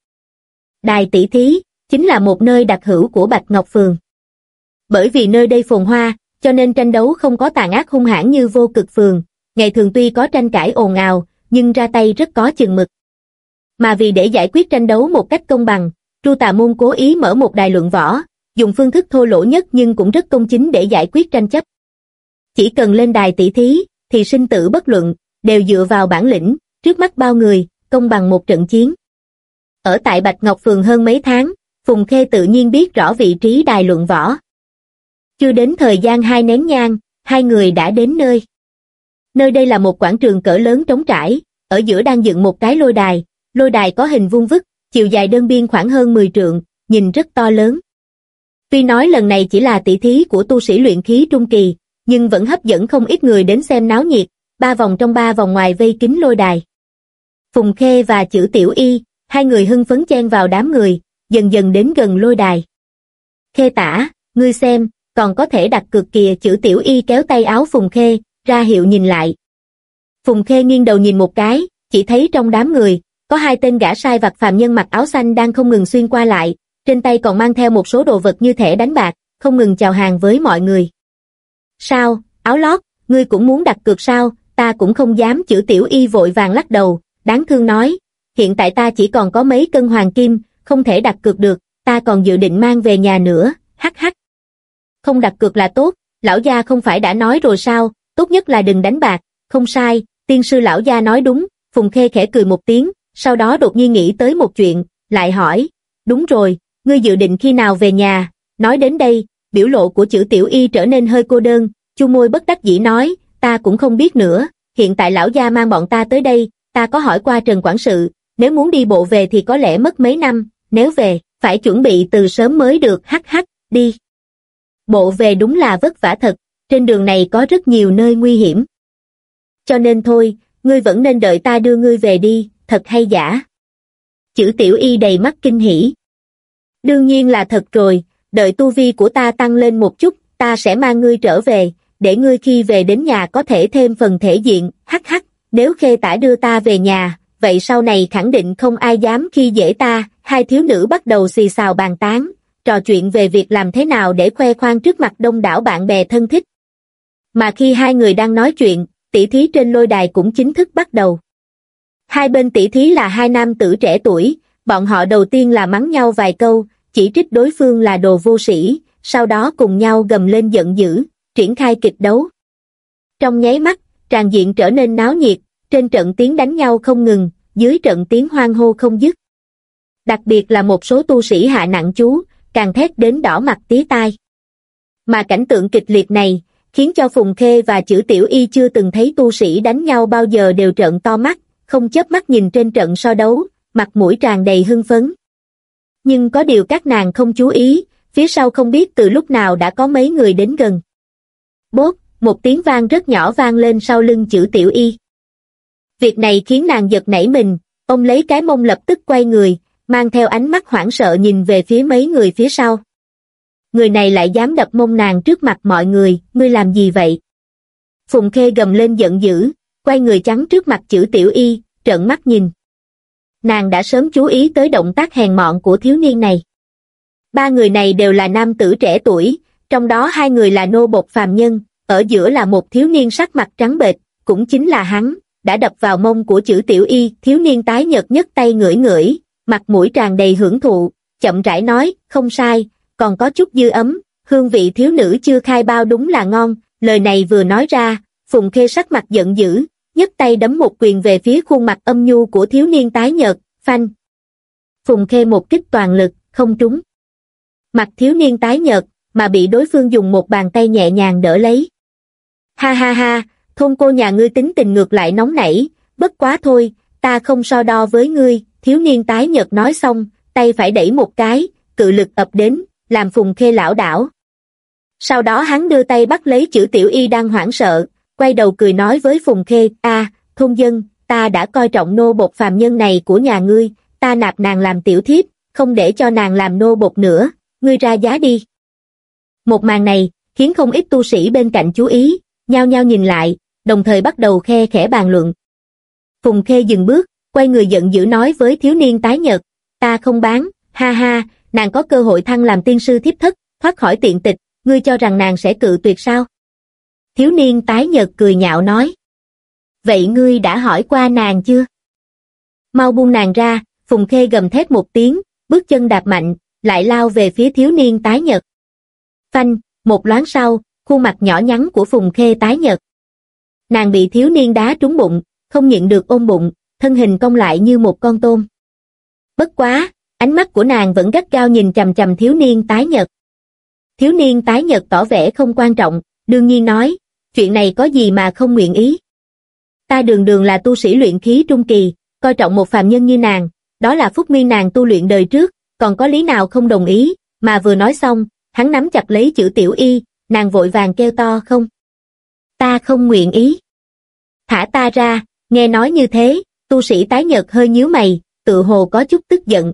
Đài tỷ thí, chính là một nơi đặc hữu của Bạch Ngọc Phường. Bởi vì nơi đây phồn hoa, cho nên tranh đấu không có tàn ác hung hãn như vô cực phường, ngày thường tuy có tranh cãi ồn ào, nhưng ra tay rất có chừng mực. Mà vì để giải quyết tranh đấu một cách công bằng, Tru Tà Môn cố ý mở một đài luận võ, dùng phương thức thô lỗ nhất nhưng cũng rất công chính để giải quyết tranh chấp. Chỉ cần lên đài tỷ thí, thì sinh tử bất luận, đều dựa vào bản lĩnh, trước mắt bao người, công bằng một trận chiến. Ở tại Bạch Ngọc Phường hơn mấy tháng, Phùng Khê tự nhiên biết rõ vị trí đài luận võ. Chưa đến thời gian hai nén nhang, hai người đã đến nơi. Nơi đây là một quảng trường cỡ lớn trống trải, ở giữa đang dựng một cái lôi đài, lôi đài có hình vuông vức, chiều dài đơn biên khoảng hơn 10 trượng, nhìn rất to lớn. Tuy nói lần này chỉ là tỷ thí của tu sĩ luyện khí trung kỳ, nhưng vẫn hấp dẫn không ít người đến xem náo nhiệt, ba vòng trong ba vòng ngoài vây kín lôi đài. Phùng Khê và chữ Tiểu Y, hai người hưng phấn chen vào đám người, dần dần đến gần lôi đài. Khê tả, ngươi xem, còn có thể đặt cược kìa chữ Tiểu Y kéo tay áo Phùng Khê, ra hiệu nhìn lại. Phùng Khê nghiêng đầu nhìn một cái, chỉ thấy trong đám người, có hai tên gã sai vặt phàm nhân mặc áo xanh đang không ngừng xuyên qua lại, trên tay còn mang theo một số đồ vật như thẻ đánh bạc, không ngừng chào hàng với mọi người. Sao, áo lót, ngươi cũng muốn đặt cược sao, ta cũng không dám chữ tiểu y vội vàng lắc đầu, đáng thương nói, hiện tại ta chỉ còn có mấy cân hoàng kim, không thể đặt cược được, ta còn dự định mang về nhà nữa, hắc hắc. Không đặt cược là tốt, lão gia không phải đã nói rồi sao, tốt nhất là đừng đánh bạc, không sai, tiên sư lão gia nói đúng, Phùng Khê khẽ cười một tiếng, sau đó đột nhiên nghĩ tới một chuyện, lại hỏi, đúng rồi, ngươi dự định khi nào về nhà, nói đến đây, biểu lộ của chữ tiểu y trở nên hơi cô đơn, chu môi bất đắc dĩ nói, ta cũng không biết nữa, hiện tại lão gia mang bọn ta tới đây, ta có hỏi qua Trần Quản sự, nếu muốn đi bộ về thì có lẽ mất mấy năm, nếu về, phải chuẩn bị từ sớm mới được hắc hắc, đi. Bộ về đúng là vất vả thật, trên đường này có rất nhiều nơi nguy hiểm. Cho nên thôi, ngươi vẫn nên đợi ta đưa ngươi về đi, thật hay giả. Chữ tiểu y đầy mắt kinh hỉ. Đương nhiên là thật rồi, đợi tu vi của ta tăng lên một chút, ta sẽ mang ngươi trở về, để ngươi khi về đến nhà có thể thêm phần thể diện, hắc hắc, nếu khê tả đưa ta về nhà, vậy sau này khẳng định không ai dám khi dễ ta, hai thiếu nữ bắt đầu xì xào bàn tán, trò chuyện về việc làm thế nào để khoe khoang trước mặt đông đảo bạn bè thân thích. Mà khi hai người đang nói chuyện, tỷ thí trên lôi đài cũng chính thức bắt đầu. Hai bên tỷ thí là hai nam tử trẻ tuổi, bọn họ đầu tiên là mắng nhau vài câu, chỉ trích đối phương là đồ vô sĩ, sau đó cùng nhau gầm lên giận dữ, triển khai kịch đấu. Trong nháy mắt, tràn diện trở nên náo nhiệt, trên trận tiếng đánh nhau không ngừng, dưới trận tiếng hoang hô không dứt. Đặc biệt là một số tu sĩ hạ nặng chú, càng thét đến đỏ mặt tía tai. Mà cảnh tượng kịch liệt này, khiến cho Phùng Khê và chữ Tiểu Y chưa từng thấy tu sĩ đánh nhau bao giờ đều trợn to mắt, không chớp mắt nhìn trên trận so đấu, mặt mũi tràn đầy hưng phấn. Nhưng có điều các nàng không chú ý, phía sau không biết từ lúc nào đã có mấy người đến gần. Bốt, một tiếng vang rất nhỏ vang lên sau lưng chữ Tiểu Y. Việc này khiến nàng giật nảy mình, ông lấy cái mông lập tức quay người, mang theo ánh mắt hoảng sợ nhìn về phía mấy người phía sau. Người này lại dám đập mông nàng trước mặt mọi người, ngươi làm gì vậy? Phùng Khê gầm lên giận dữ, quay người trắng trước mặt chữ tiểu y, trợn mắt nhìn. Nàng đã sớm chú ý tới động tác hèn mọn của thiếu niên này. Ba người này đều là nam tử trẻ tuổi, trong đó hai người là nô bộc phàm nhân, ở giữa là một thiếu niên sắc mặt trắng bệch, cũng chính là hắn, đã đập vào mông của chữ tiểu y, thiếu niên tái nhợt nhất tay ngửi ngửi, mặt mũi tràn đầy hưởng thụ, chậm rãi nói, không sai, còn có chút dư ấm, hương vị thiếu nữ chưa khai bao đúng là ngon, lời này vừa nói ra, Phùng Khê sắc mặt giận dữ, nhấc tay đấm một quyền về phía khuôn mặt âm nhu của thiếu niên tái nhợt, phanh. Phùng Khê một kích toàn lực, không trúng. Mặt thiếu niên tái nhợt, mà bị đối phương dùng một bàn tay nhẹ nhàng đỡ lấy. Ha ha ha, thôn cô nhà ngươi tính tình ngược lại nóng nảy, bất quá thôi, ta không so đo với ngươi, thiếu niên tái nhợt nói xong, tay phải đẩy một cái, cự lực ập đến, làm phùng khê lão đảo. Sau đó hắn đưa tay bắt lấy chữ tiểu y đang hoảng sợ, quay đầu cười nói với phùng khê, a thôn dân, ta đã coi trọng nô bột phàm nhân này của nhà ngươi, ta nạp nàng làm tiểu thiếp, không để cho nàng làm nô bột nữa, ngươi ra giá đi. Một màn này, khiến không ít tu sĩ bên cạnh chú ý, nhao nhao nhìn lại, đồng thời bắt đầu khe khẽ bàn luận. Phùng Khê dừng bước, quay người giận dữ nói với thiếu niên tái nhợt, ta không bán, ha ha, nàng có cơ hội thăng làm tiên sư thiếp thất, thoát khỏi tiện tịch, ngươi cho rằng nàng sẽ cự tuyệt sao? Thiếu niên tái nhợt cười nhạo nói. Vậy ngươi đã hỏi qua nàng chưa? Mau buông nàng ra, Phùng Khê gầm thét một tiếng, bước chân đạp mạnh, lại lao về phía thiếu niên tái nhợt. Phanh, một loáng sau, khuôn mặt nhỏ nhắn của Phùng Khê tái nhợt. Nàng bị thiếu niên đá trúng bụng, không nhịn được ôm bụng, thân hình cong lại như một con tôm. Bất quá, ánh mắt của nàng vẫn gắt gao nhìn chầm chầm thiếu niên tái nhợt. Thiếu niên tái nhợt tỏ vẻ không quan trọng, đương nhiên nói, chuyện này có gì mà không nguyện ý. Ta đường đường là tu sĩ luyện khí trung kỳ, coi trọng một phàm nhân như nàng, đó là phúc nguyên nàng tu luyện đời trước, còn có lý nào không đồng ý, mà vừa nói xong, hắn nắm chặt lấy chữ tiểu y, nàng vội vàng kêu to không. Ta không nguyện ý. Thả ta ra, nghe nói như thế, tu sĩ tái nhật hơi nhíu mày, tự hồ có chút tức giận.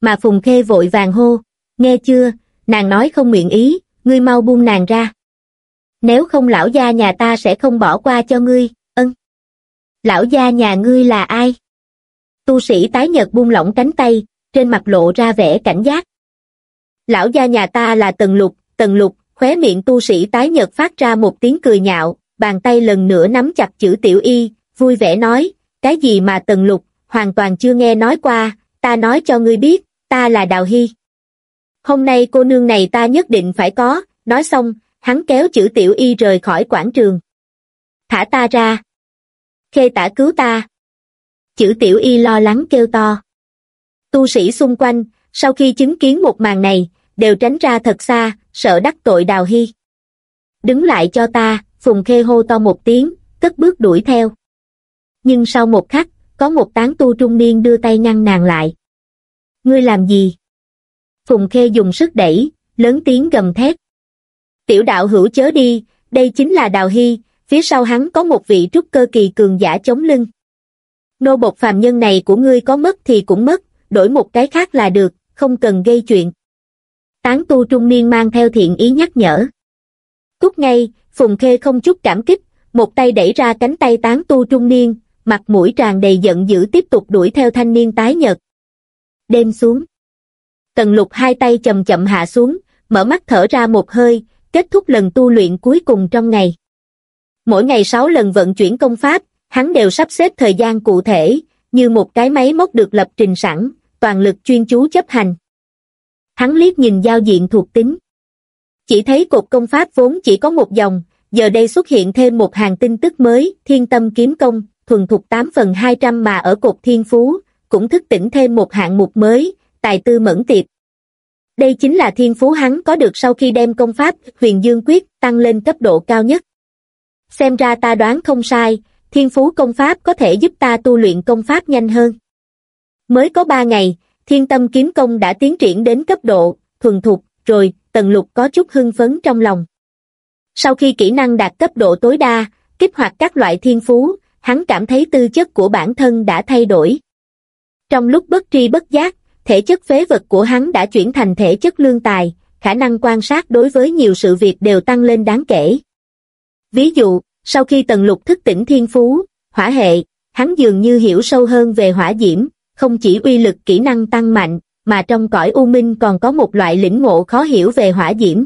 Mà Phùng Khê vội vàng hô, nghe chưa, nàng nói không nguyện ý, ngươi mau buông nàng ra. Nếu không lão gia nhà ta sẽ không bỏ qua cho ngươi, ân. Lão gia nhà ngươi là ai? Tu sĩ tái nhật buông lỏng cánh tay, trên mặt lộ ra vẻ cảnh giác. Lão gia nhà ta là Tần Lục, Tần Lục, khóe miệng tu sĩ tái nhợt phát ra một tiếng cười nhạo, bàn tay lần nữa nắm chặt chữ tiểu y, vui vẻ nói, cái gì mà Tần Lục, hoàn toàn chưa nghe nói qua, ta nói cho ngươi biết, ta là Đào Hy. Hôm nay cô nương này ta nhất định phải có, nói xong, hắn kéo chữ tiểu y rời khỏi quảng trường. Thả ta ra. Khê tả cứu ta. Chữ tiểu y lo lắng kêu to. Tu sĩ xung quanh, sau khi chứng kiến một màn này, đều tránh ra thật xa, sợ đắc tội đào hy. Đứng lại cho ta, Phùng Khê hô to một tiếng, cất bước đuổi theo. Nhưng sau một khắc, có một tán tu trung niên đưa tay ngăn nàng lại. Ngươi làm gì? Phùng Khê dùng sức đẩy, lớn tiếng gầm thét. Tiểu đạo hữu chớ đi, đây chính là Đào Hy, phía sau hắn có một vị trúc cơ kỳ cường giả chống lưng. Nô bộc phàm nhân này của ngươi có mất thì cũng mất, đổi một cái khác là được, không cần gây chuyện. Tán tu trung niên mang theo thiện ý nhắc nhở. Cút ngay, Phùng Khê không chút cảm kích, một tay đẩy ra cánh tay tán tu trung niên, mặt mũi tràn đầy giận dữ tiếp tục đuổi theo thanh niên tái nhật, Đêm xuống. Tần lục hai tay chậm chậm hạ xuống, mở mắt thở ra một hơi, kết thúc lần tu luyện cuối cùng trong ngày. Mỗi ngày sáu lần vận chuyển công pháp, hắn đều sắp xếp thời gian cụ thể, như một cái máy móc được lập trình sẵn, toàn lực chuyên chú chấp hành. Hắn liếc nhìn giao diện thuộc tính. Chỉ thấy cột công pháp vốn chỉ có một dòng, giờ đây xuất hiện thêm một hàng tin tức mới, thiên tâm kiếm công, thuần thuộc 8 phần 200 mà ở cột thiên phú, cũng thức tỉnh thêm một hạng mục mới, tài tư mẫn tiệp. Đây chính là thiên phú hắn có được sau khi đem công pháp huyền dương quyết tăng lên cấp độ cao nhất. Xem ra ta đoán không sai, thiên phú công pháp có thể giúp ta tu luyện công pháp nhanh hơn. Mới có ba ngày, thiên tâm kiếm công đã tiến triển đến cấp độ, thuần thục, rồi, tần lục có chút hưng phấn trong lòng. Sau khi kỹ năng đạt cấp độ tối đa, kích hoạt các loại thiên phú, hắn cảm thấy tư chất của bản thân đã thay đổi. Trong lúc bất tri bất giác, thể chất phế vật của hắn đã chuyển thành thể chất lương tài, khả năng quan sát đối với nhiều sự việc đều tăng lên đáng kể. Ví dụ, sau khi tần lục thức tỉnh thiên phú, hỏa hệ, hắn dường như hiểu sâu hơn về hỏa diễm, không chỉ uy lực kỹ năng tăng mạnh, mà trong cõi u minh còn có một loại lĩnh ngộ khó hiểu về hỏa diễm.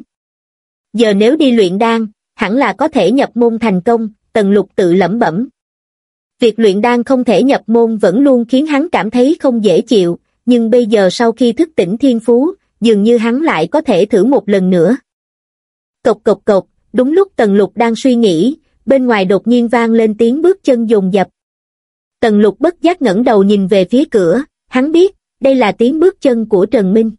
Giờ nếu đi luyện đan, hẳn là có thể nhập môn thành công, tần lục tự lẩm bẩm. Việc luyện đan không thể nhập môn vẫn luôn khiến hắn cảm thấy không dễ chịu, nhưng bây giờ sau khi thức tỉnh thiên phú, dường như hắn lại có thể thử một lần nữa. Cộc cộc cộc, đúng lúc Tần Lục đang suy nghĩ, bên ngoài đột nhiên vang lên tiếng bước chân dồn dập. Tần Lục bất giác ngẩng đầu nhìn về phía cửa, hắn biết, đây là tiếng bước chân của Trần Minh.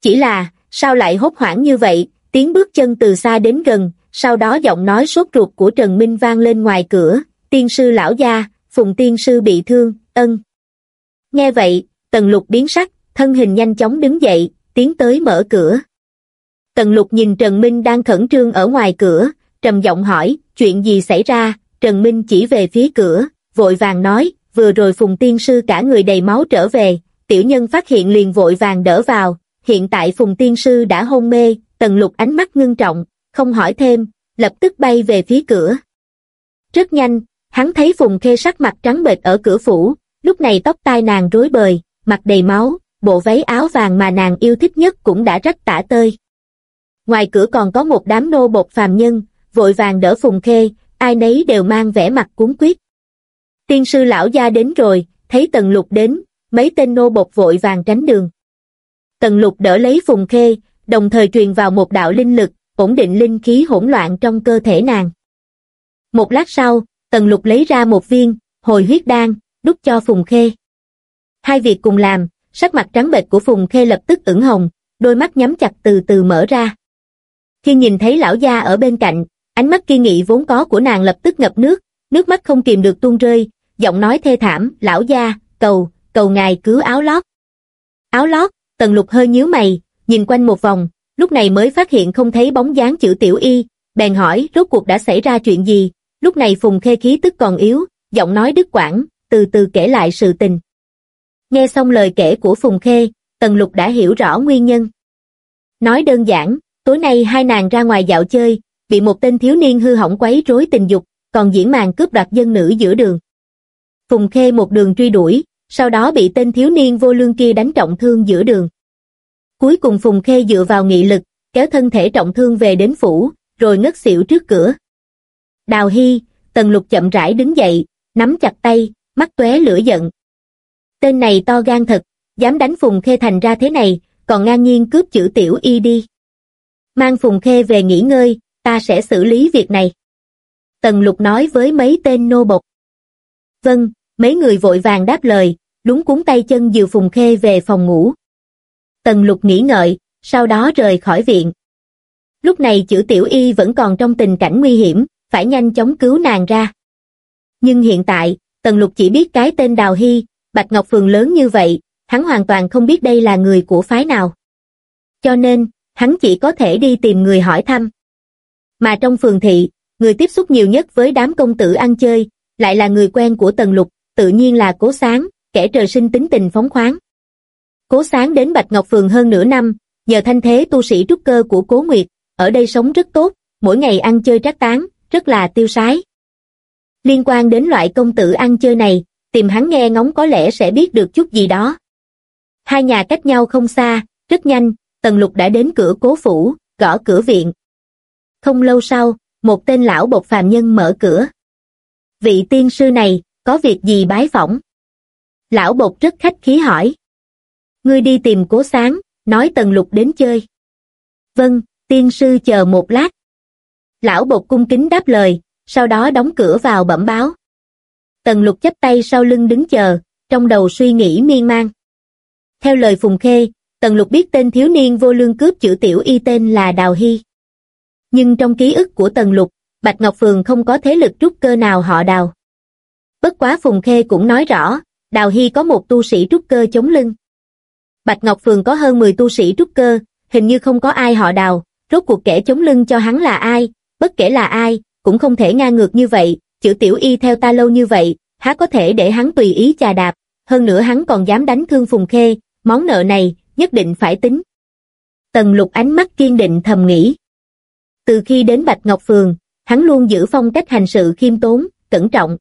Chỉ là, sao lại hốt hoảng như vậy, tiếng bước chân từ xa đến gần, sau đó giọng nói sốt ruột của Trần Minh vang lên ngoài cửa, tiên sư lão gia, phùng tiên sư bị thương, ân. Nghe vậy, Tần Lục biến sắc, thân hình nhanh chóng đứng dậy, tiến tới mở cửa. Tần Lục nhìn Trần Minh đang khẩn trương ở ngoài cửa, trầm giọng hỏi, chuyện gì xảy ra, Trần Minh chỉ về phía cửa, vội vàng nói, vừa rồi Phùng Tiên Sư cả người đầy máu trở về, tiểu nhân phát hiện liền vội vàng đỡ vào, hiện tại Phùng Tiên Sư đã hôn mê, Tần Lục ánh mắt ngưng trọng, không hỏi thêm, lập tức bay về phía cửa. Rất nhanh, Hắn thấy Phùng Khê sắc mặt trắng bệch ở cửa phủ, lúc này tóc tai nàng rối bời, mặt đầy máu, bộ váy áo vàng mà nàng yêu thích nhất cũng đã rách tả tơi. Ngoài cửa còn có một đám nô bột phàm nhân, vội vàng đỡ Phùng Khê, ai nấy đều mang vẻ mặt cuốn quyết. Tiên sư lão gia đến rồi, thấy Tần Lục đến, mấy tên nô bộc vội vàng tránh đường. Tần Lục đỡ lấy Phùng Khê, đồng thời truyền vào một đạo linh lực, ổn định linh khí hỗn loạn trong cơ thể nàng. Một lát sau, Tần Lục lấy ra một viên, hồi huyết đan, đút cho Phùng Khê. Hai việc cùng làm, sắc mặt trắng bệch của Phùng Khê lập tức ửng hồng, đôi mắt nhắm chặt từ từ mở ra. Khi nhìn thấy lão gia ở bên cạnh, ánh mắt kiên nghị vốn có của nàng lập tức ngập nước, nước mắt không kìm được tuôn rơi, giọng nói thê thảm, lão gia, cầu, cầu ngài cứu áo lót. Áo lót, tần lục hơi nhíu mày, nhìn quanh một vòng, lúc này mới phát hiện không thấy bóng dáng chữ tiểu y, bèn hỏi rốt cuộc đã xảy ra chuyện gì, lúc này phùng khê khí tức còn yếu, giọng nói đứt quãng, từ từ kể lại sự tình. Nghe xong lời kể của Phùng Khê, Tần Lục đã hiểu rõ nguyên nhân. Nói đơn giản, tối nay hai nàng ra ngoài dạo chơi, bị một tên thiếu niên hư hỏng quấy rối tình dục, còn diễn màn cướp đoạt dân nữ giữa đường. Phùng Khê một đường truy đuổi, sau đó bị tên thiếu niên vô lương kia đánh trọng thương giữa đường. Cuối cùng Phùng Khê dựa vào nghị lực, kéo thân thể trọng thương về đến phủ, rồi ngất xỉu trước cửa. Đào Hy, Tần Lục chậm rãi đứng dậy, nắm chặt tay, mắt tóe lửa giận. Tên này to gan thật, dám đánh Phùng Khê thành ra thế này, còn ngang nhiên cướp chữ tiểu y đi. Mang Phùng Khê về nghỉ ngơi, ta sẽ xử lý việc này. Tần Lục nói với mấy tên nô bộc. Vâng, mấy người vội vàng đáp lời, lúng cuốn tay chân dìu Phùng Khê về phòng ngủ. Tần Lục nghĩ ngợi, sau đó rời khỏi viện. Lúc này chữ tiểu y vẫn còn trong tình cảnh nguy hiểm, phải nhanh chóng cứu nàng ra. Nhưng hiện tại, Tần Lục chỉ biết cái tên Đào Hy, Bạch Ngọc Phường lớn như vậy, hắn hoàn toàn không biết đây là người của phái nào. Cho nên, hắn chỉ có thể đi tìm người hỏi thăm. Mà trong phường thị, người tiếp xúc nhiều nhất với đám công tử ăn chơi, lại là người quen của Tần Lục, tự nhiên là Cố Sáng, kẻ trời sinh tính tình phóng khoáng. Cố Sáng đến Bạch Ngọc Phường hơn nửa năm, nhờ thanh thế tu sĩ trúc cơ của Cố Nguyệt, ở đây sống rất tốt, mỗi ngày ăn chơi trác tán, rất là tiêu sái. Liên quan đến loại công tử ăn chơi này, tìm hắn nghe ngóng có lẽ sẽ biết được chút gì đó. Hai nhà cách nhau không xa, rất nhanh, Tần Lục đã đến cửa cố phủ, gõ cửa viện. Không lâu sau, một tên lão bột phàm nhân mở cửa. Vị tiên sư này, có việc gì bái phỏng? Lão bột rất khách khí hỏi. Ngươi đi tìm cố sáng, nói Tần Lục đến chơi. Vâng, tiên sư chờ một lát. Lão bột cung kính đáp lời, sau đó đóng cửa vào bẩm báo. Tần lục chấp tay sau lưng đứng chờ, trong đầu suy nghĩ miên man. Theo lời Phùng Khê, Tần lục biết tên thiếu niên vô lương cướp chữ tiểu y tên là Đào Hy. Nhưng trong ký ức của Tần lục, Bạch Ngọc Phường không có thế lực trúc cơ nào họ đào. Bất quá Phùng Khê cũng nói rõ, Đào Hy có một tu sĩ trúc cơ chống lưng. Bạch Ngọc Phường có hơn 10 tu sĩ trúc cơ, hình như không có ai họ đào, rốt cuộc kẻ chống lưng cho hắn là ai, bất kể là ai, cũng không thể ngang ngược như vậy, chữ tiểu y theo ta lâu như vậy, há có thể để hắn tùy ý chà đạp, hơn nữa hắn còn dám đánh thương Phùng Khê, món nợ này, nhất định phải tính. Tần lục ánh mắt kiên định thầm nghĩ. Từ khi đến Bạch Ngọc Phường, hắn luôn giữ phong cách hành sự khiêm tốn, cẩn trọng.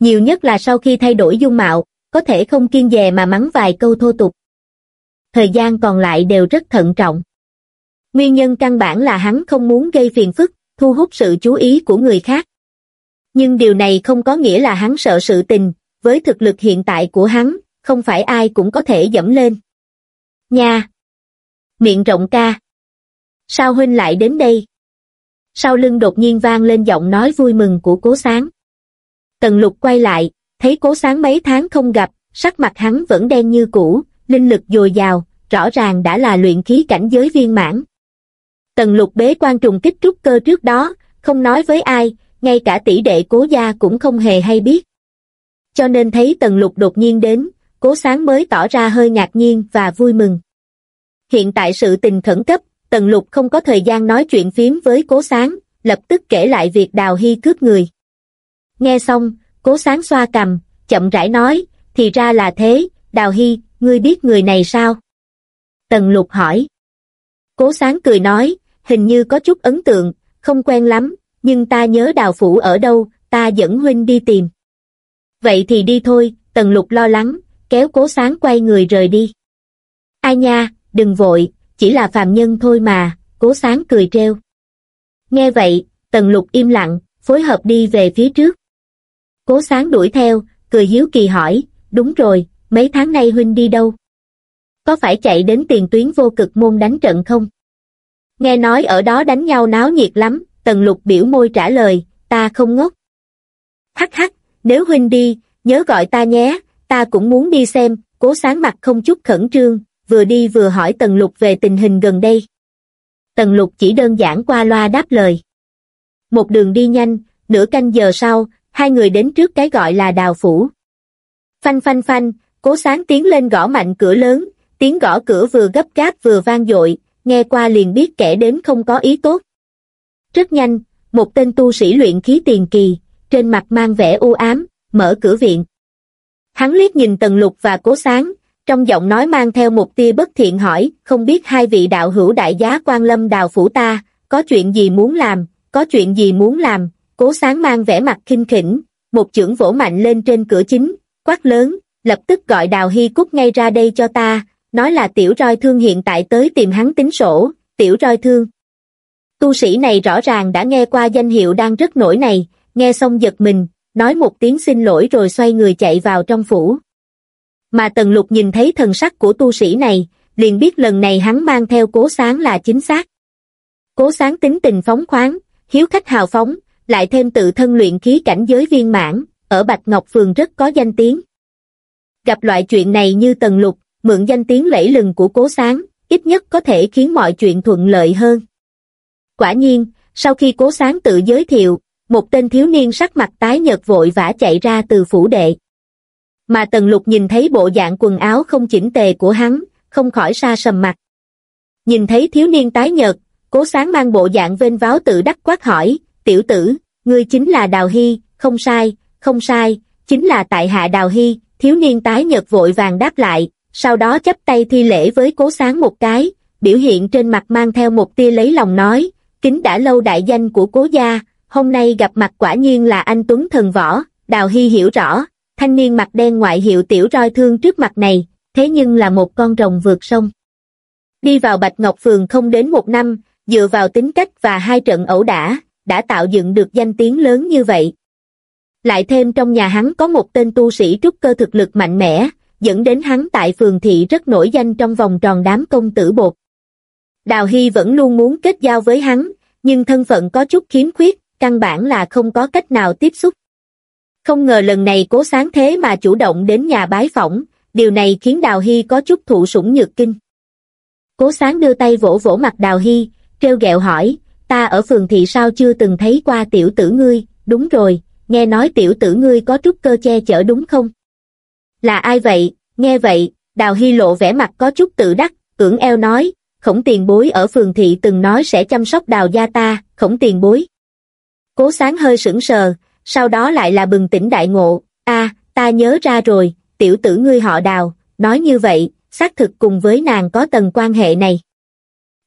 Nhiều nhất là sau khi thay đổi dung mạo, có thể không kiên dè mà mắng vài câu thô tục. Thời gian còn lại đều rất thận trọng. Nguyên nhân căn bản là hắn không muốn gây phiền phức, thu hút sự chú ý của người khác. Nhưng điều này không có nghĩa là hắn sợ sự tình, với thực lực hiện tại của hắn, không phải ai cũng có thể dẫm lên. Nha! Miệng rộng ca! Sao huynh lại đến đây? Sau lưng đột nhiên vang lên giọng nói vui mừng của cố sáng. Tần lục quay lại, thấy cố sáng mấy tháng không gặp, sắc mặt hắn vẫn đen như cũ, linh lực dồi dào, rõ ràng đã là luyện khí cảnh giới viên mãn. Tần lục bế quan trùng kích trúc cơ trước đó, không nói với ai, ngay cả tỷ đệ cố gia cũng không hề hay biết. Cho nên thấy tần lục đột nhiên đến, cố sáng mới tỏ ra hơi ngạc nhiên và vui mừng. Hiện tại sự tình khẩn cấp, tần lục không có thời gian nói chuyện phím với cố sáng, lập tức kể lại việc đào hy cướp người. Nghe xong, cố sáng xoa cầm, chậm rãi nói, thì ra là thế, đào hy, ngươi biết người này sao? Tần lục hỏi. Cố sáng cười nói, hình như có chút ấn tượng, không quen lắm, nhưng ta nhớ đào phủ ở đâu, ta dẫn huynh đi tìm. Vậy thì đi thôi, tần lục lo lắng, kéo cố sáng quay người rời đi. Ai nha, đừng vội, chỉ là phàm nhân thôi mà, cố sáng cười treo. Nghe vậy, tần lục im lặng, phối hợp đi về phía trước. Cố sáng đuổi theo, cười hiếu kỳ hỏi, đúng rồi, mấy tháng nay huynh đi đâu? Có phải chạy đến tiền tuyến vô cực môn đánh trận không? Nghe nói ở đó đánh nhau náo nhiệt lắm, tần lục biểu môi trả lời, ta không ngốc. Hắc hắc, nếu huynh đi, nhớ gọi ta nhé, ta cũng muốn đi xem, cố sáng mặt không chút khẩn trương, vừa đi vừa hỏi tần lục về tình hình gần đây. Tần lục chỉ đơn giản qua loa đáp lời. Một đường đi nhanh, nửa canh giờ sau, hai người đến trước cái gọi là đào phủ. Phanh phanh phanh, cố sáng tiến lên gõ mạnh cửa lớn, tiếng gõ cửa vừa gấp gáp vừa vang dội, nghe qua liền biết kẻ đến không có ý tốt. Rất nhanh, một tên tu sĩ luyện khí tiền kỳ, trên mặt mang vẻ u ám, mở cửa viện. Hắn liếc nhìn Tần Lục và Cố Sáng, trong giọng nói mang theo một tia bất thiện hỏi, không biết hai vị đạo hữu đại giá quan lâm đào phủ ta, có chuyện gì muốn làm, có chuyện gì muốn làm, Cố Sáng mang vẻ mặt khinh khỉnh, một chưởng vỗ mạnh lên trên cửa chính, quát lớn, lập tức gọi Đào Hy Cúc ngay ra đây cho ta, nói là tiểu roi thương hiện tại tới tìm hắn tính sổ, tiểu roi thương. Tu sĩ này rõ ràng đã nghe qua danh hiệu đang rất nổi này, nghe xong giật mình, nói một tiếng xin lỗi rồi xoay người chạy vào trong phủ. Mà Tần Lục nhìn thấy thần sắc của tu sĩ này, liền biết lần này hắn mang theo cố sáng là chính xác. Cố sáng tính tình phóng khoáng, hiếu khách hào phóng, lại thêm tự thân luyện khí cảnh giới viên mãn, ở Bạch Ngọc Phường rất có danh tiếng. Gặp loại chuyện này như Tần Lục, mượn danh tiếng lẫy lừng của cố sáng, ít nhất có thể khiến mọi chuyện thuận lợi hơn. Quả nhiên, sau khi cố sáng tự giới thiệu, một tên thiếu niên sắc mặt tái nhợt vội vã chạy ra từ phủ đệ. Mà Tần Lục nhìn thấy bộ dạng quần áo không chỉnh tề của hắn, không khỏi xa sầm mặt. Nhìn thấy thiếu niên tái nhợt, cố sáng mang bộ dạng vênh váo tự đắc quát hỏi, tiểu tử, ngươi chính là Đào Hy, không sai, không sai, chính là tại hạ Đào Hy, thiếu niên tái nhợt vội vàng đáp lại, sau đó chấp tay thi lễ với cố sáng một cái, biểu hiện trên mặt mang theo một tia lấy lòng nói, kính đã lâu đại danh của cố gia, hôm nay gặp mặt quả nhiên là anh Tuấn Thần Võ, Đào Hy hiểu rõ, thanh niên mặt đen ngoại hiệu tiểu roi thương trước mặt này, thế nhưng là một con rồng vượt sông. Đi vào Bạch Ngọc Phường không đến một năm, dựa vào tính cách và hai trận ẩu đả, đã tạo dựng được danh tiếng lớn như vậy. Lại thêm trong nhà hắn có một tên tu sĩ trúc cơ thực lực mạnh mẽ, dẫn đến hắn tại phường thị rất nổi danh trong vòng tròn đám công tử bột. Đào Hy vẫn luôn muốn kết giao với hắn, nhưng thân phận có chút khiếm khuyết, căn bản là không có cách nào tiếp xúc. Không ngờ lần này cố sáng thế mà chủ động đến nhà bái phỏng, điều này khiến Đào Hy có chút thụ sủng nhược kinh. Cố sáng đưa tay vỗ vỗ mặt Đào Hy, treo gẹo hỏi, ta ở phường thị sao chưa từng thấy qua tiểu tử ngươi, đúng rồi, nghe nói tiểu tử ngươi có trúc cơ che chở đúng không? Là ai vậy? Nghe vậy, Đào Hy lộ vẻ mặt có chút tự đắc, cưỡng eo nói, khổng tiền bối ở phường thị từng nói sẽ chăm sóc đào gia ta, khổng tiền bối. Cố sáng hơi sững sờ, sau đó lại là bừng tỉnh đại ngộ, a ta nhớ ra rồi, tiểu tử ngươi họ đào, nói như vậy, xác thực cùng với nàng có tầng quan hệ này.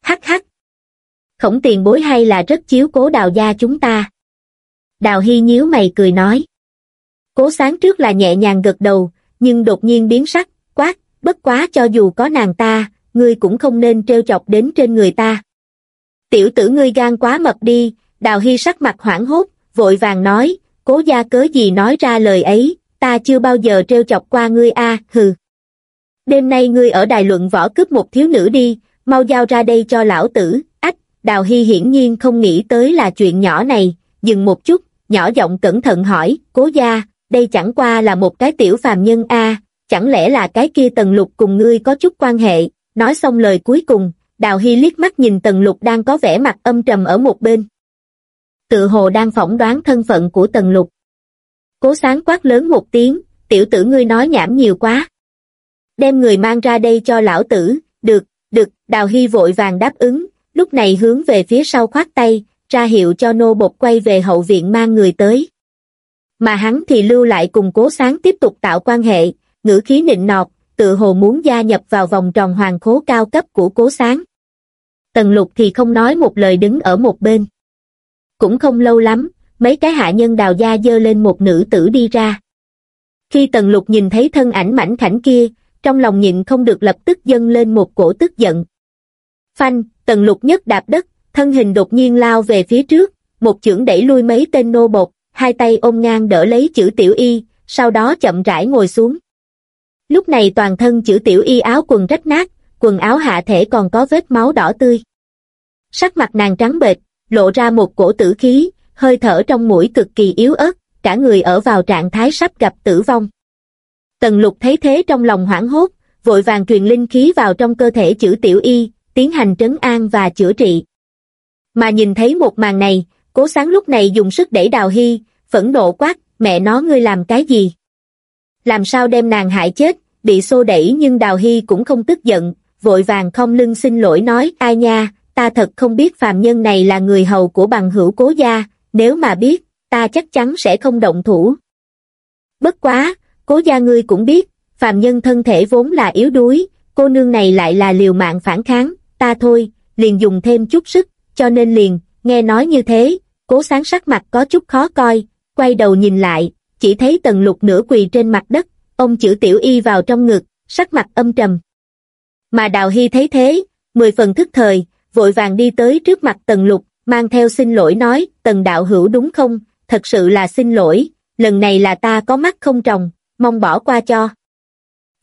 Hắc hắc. Khổng tiền bối hay là rất chiếu cố đào gia chúng ta. Đào Hy nhíu mày cười nói. Cố sáng trước là nhẹ nhàng gật đầu, nhưng đột nhiên biến sắc, quát, bất quá cho dù có nàng ta, ngươi cũng không nên trêu chọc đến trên người ta. Tiểu tử ngươi gan quá mập đi, đào hy sắc mặt hoảng hốt, vội vàng nói, cố gia cớ gì nói ra lời ấy, ta chưa bao giờ trêu chọc qua ngươi a hừ. Đêm nay ngươi ở đài luận võ cướp một thiếu nữ đi, mau giao ra đây cho lão tử, ách, đào hy hiển nhiên không nghĩ tới là chuyện nhỏ này, dừng một chút, nhỏ giọng cẩn thận hỏi, cố gia, đây chẳng qua là một cái tiểu phàm nhân a chẳng lẽ là cái kia tần lục cùng ngươi có chút quan hệ, nói xong lời cuối cùng, Đào Hy liếc mắt nhìn tần lục đang có vẻ mặt âm trầm ở một bên. Tự hồ đang phỏng đoán thân phận của tần lục. Cố sáng quát lớn một tiếng, tiểu tử ngươi nói nhảm nhiều quá. Đem người mang ra đây cho lão tử, được, được, Đào Hy vội vàng đáp ứng, lúc này hướng về phía sau khoát tay, ra hiệu cho nô bột quay về hậu viện mang người tới mà hắn thì lưu lại cùng cố sáng tiếp tục tạo quan hệ, ngữ khí nịnh nọt, tự hồ muốn gia nhập vào vòng tròn hoàng khố cao cấp của cố sáng. Tần lục thì không nói một lời đứng ở một bên. Cũng không lâu lắm, mấy cái hạ nhân đào gia dơ lên một nữ tử đi ra. Khi Tần Lục nhìn thấy thân ảnh mảnh khảnh kia, trong lòng nhịn không được lập tức dâng lên một cổ tức giận. Phanh, Tần Lục nhất đạp đất, thân hình đột nhiên lao về phía trước, một chưởng đẩy lui mấy tên nô bột, hai tay ôm ngang đỡ lấy chữ tiểu y, sau đó chậm rãi ngồi xuống. Lúc này toàn thân chữ tiểu y áo quần rách nát, quần áo hạ thể còn có vết máu đỏ tươi. Sắc mặt nàng trắng bệch, lộ ra một cổ tử khí, hơi thở trong mũi cực kỳ yếu ớt, cả người ở vào trạng thái sắp gặp tử vong. Tần lục thấy thế trong lòng hoảng hốt, vội vàng truyền linh khí vào trong cơ thể chữ tiểu y, tiến hành trấn an và chữa trị. Mà nhìn thấy một màn này, cố sáng lúc này dùng sức đẩy đào hy, phẫn nộ quát, mẹ nó ngươi làm cái gì? Làm sao đem nàng hại chết, bị xô đẩy nhưng đào hy cũng không tức giận, vội vàng không lưng xin lỗi nói, ai nha, ta thật không biết phàm nhân này là người hầu của bằng hữu cố gia, nếu mà biết, ta chắc chắn sẽ không động thủ. Bất quá, cố gia ngươi cũng biết, phàm nhân thân thể vốn là yếu đuối, cô nương này lại là liều mạng phản kháng, ta thôi, liền dùng thêm chút sức, cho nên liền, nghe nói như thế, cố sáng sắc mặt có chút khó coi, quay đầu nhìn lại, chỉ thấy tần lục nửa quỳ trên mặt đất, ông chữ tiểu y vào trong ngực, sắc mặt âm trầm. Mà Đào Hy thấy thế, mười phần thức thời, vội vàng đi tới trước mặt tần lục, mang theo xin lỗi nói, tần đạo hữu đúng không, thật sự là xin lỗi, lần này là ta có mắt không trồng, mong bỏ qua cho.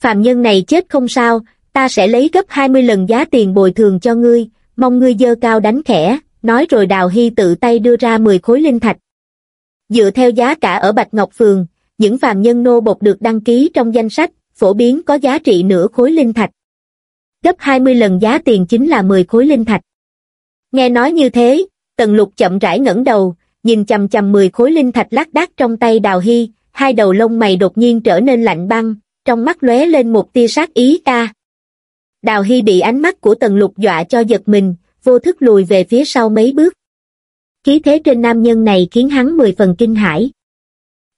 Phạm nhân này chết không sao, ta sẽ lấy gấp 20 lần giá tiền bồi thường cho ngươi, mong ngươi dơ cao đánh khẽ, nói rồi Đào Hy tự tay đưa ra 10 khối linh thạch. Dựa theo giá cả ở Bạch Ngọc Phường, những phàm nhân nô bột được đăng ký trong danh sách, phổ biến có giá trị nửa khối linh thạch. Gấp 20 lần giá tiền chính là 10 khối linh thạch. Nghe nói như thế, Tần Lục chậm rãi ngẩng đầu, nhìn chầm chầm 10 khối linh thạch lác đác trong tay Đào Hy, hai đầu lông mày đột nhiên trở nên lạnh băng, trong mắt lóe lên một tia sát ý ca. Đào Hy bị ánh mắt của Tần Lục dọa cho giật mình, vô thức lùi về phía sau mấy bước. Khí thế trên nam nhân này khiến hắn mười phần kinh hãi.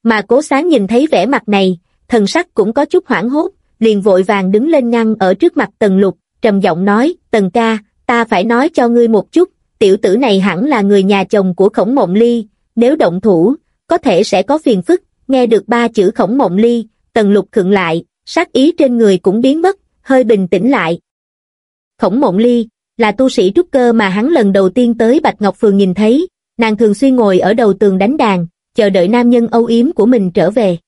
Mà cố sáng nhìn thấy vẻ mặt này, thần sắc cũng có chút hoảng hốt, liền vội vàng đứng lên ngăn ở trước mặt Tần Lục, trầm giọng nói, Tần ca, ta phải nói cho ngươi một chút, tiểu tử này hẳn là người nhà chồng của khổng mộng ly, nếu động thủ, có thể sẽ có phiền phức, nghe được ba chữ khổng mộng ly, Tần Lục khựng lại, sát ý trên người cũng biến mất, hơi bình tĩnh lại. Khổng mộng ly, là tu sĩ trúc cơ mà hắn lần đầu tiên tới Bạch Ngọc Phường nhìn thấy, nàng thường xuyên ngồi ở đầu tường đánh đàn, chờ đợi nam nhân âu yếm của mình trở về.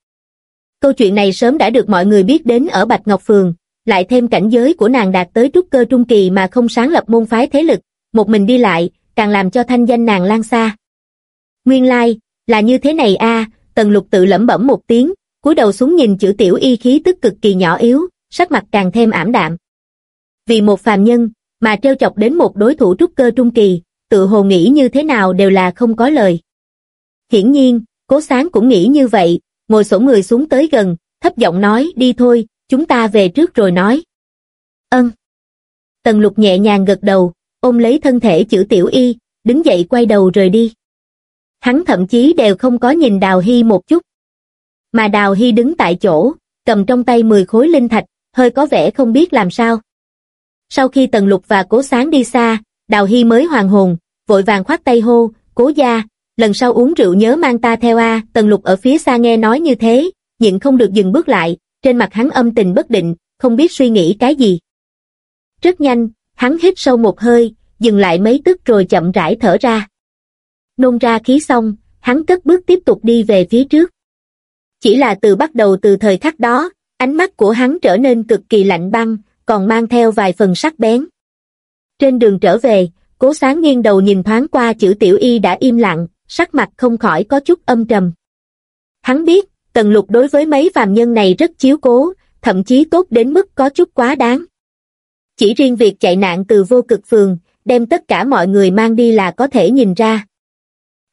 Câu chuyện này sớm đã được mọi người biết đến ở Bạch Ngọc Phường, lại thêm cảnh giới của nàng đạt tới trúc cơ trung kỳ mà không sáng lập môn phái thế lực, một mình đi lại, càng làm cho thanh danh nàng lan xa. Nguyên lai, like, là như thế này a tần lục tự lẩm bẩm một tiếng, cúi đầu xuống nhìn chữ tiểu y khí tức cực kỳ nhỏ yếu, sắc mặt càng thêm ảm đạm. Vì một phàm nhân, mà trêu chọc đến một đối thủ trúc cơ trung kỳ, tự hồ nghĩ như thế nào đều là không có lời. Hiển nhiên, cố sáng cũng nghĩ như vậy, ngồi sổ người xuống tới gần, thấp giọng nói đi thôi, chúng ta về trước rồi nói. Ân. Tần lục nhẹ nhàng gật đầu, ôm lấy thân thể chữ tiểu y, đứng dậy quay đầu rời đi. Hắn thậm chí đều không có nhìn Đào Hy một chút. Mà Đào Hy đứng tại chỗ, cầm trong tay 10 khối linh thạch, hơi có vẻ không biết làm sao. Sau khi Tần Lục và Cố Sáng đi xa, Đào Hy mới hoàn hồn, vội vàng khoát tay hô, Cố gia, lần sau uống rượu nhớ mang ta theo a. Tần Lục ở phía xa nghe nói như thế, nhịn không được dừng bước lại, trên mặt hắn âm tình bất định, không biết suy nghĩ cái gì. Rất nhanh, hắn hít sâu một hơi, dừng lại mấy tức rồi chậm rãi thở ra. Nôn ra khí xong, hắn cất bước tiếp tục đi về phía trước. Chỉ là từ bắt đầu từ thời khắc đó, ánh mắt của hắn trở nên cực kỳ lạnh băng, còn mang theo vài phần sắc bén. Trên đường trở về, cố sáng nghiêng đầu nhìn thoáng qua chữ tiểu y đã im lặng, sắc mặt không khỏi có chút âm trầm. Hắn biết, tần lục đối với mấy phàm nhân này rất chiếu cố, thậm chí tốt đến mức có chút quá đáng. Chỉ riêng việc chạy nạn từ vô cực phường, đem tất cả mọi người mang đi là có thể nhìn ra.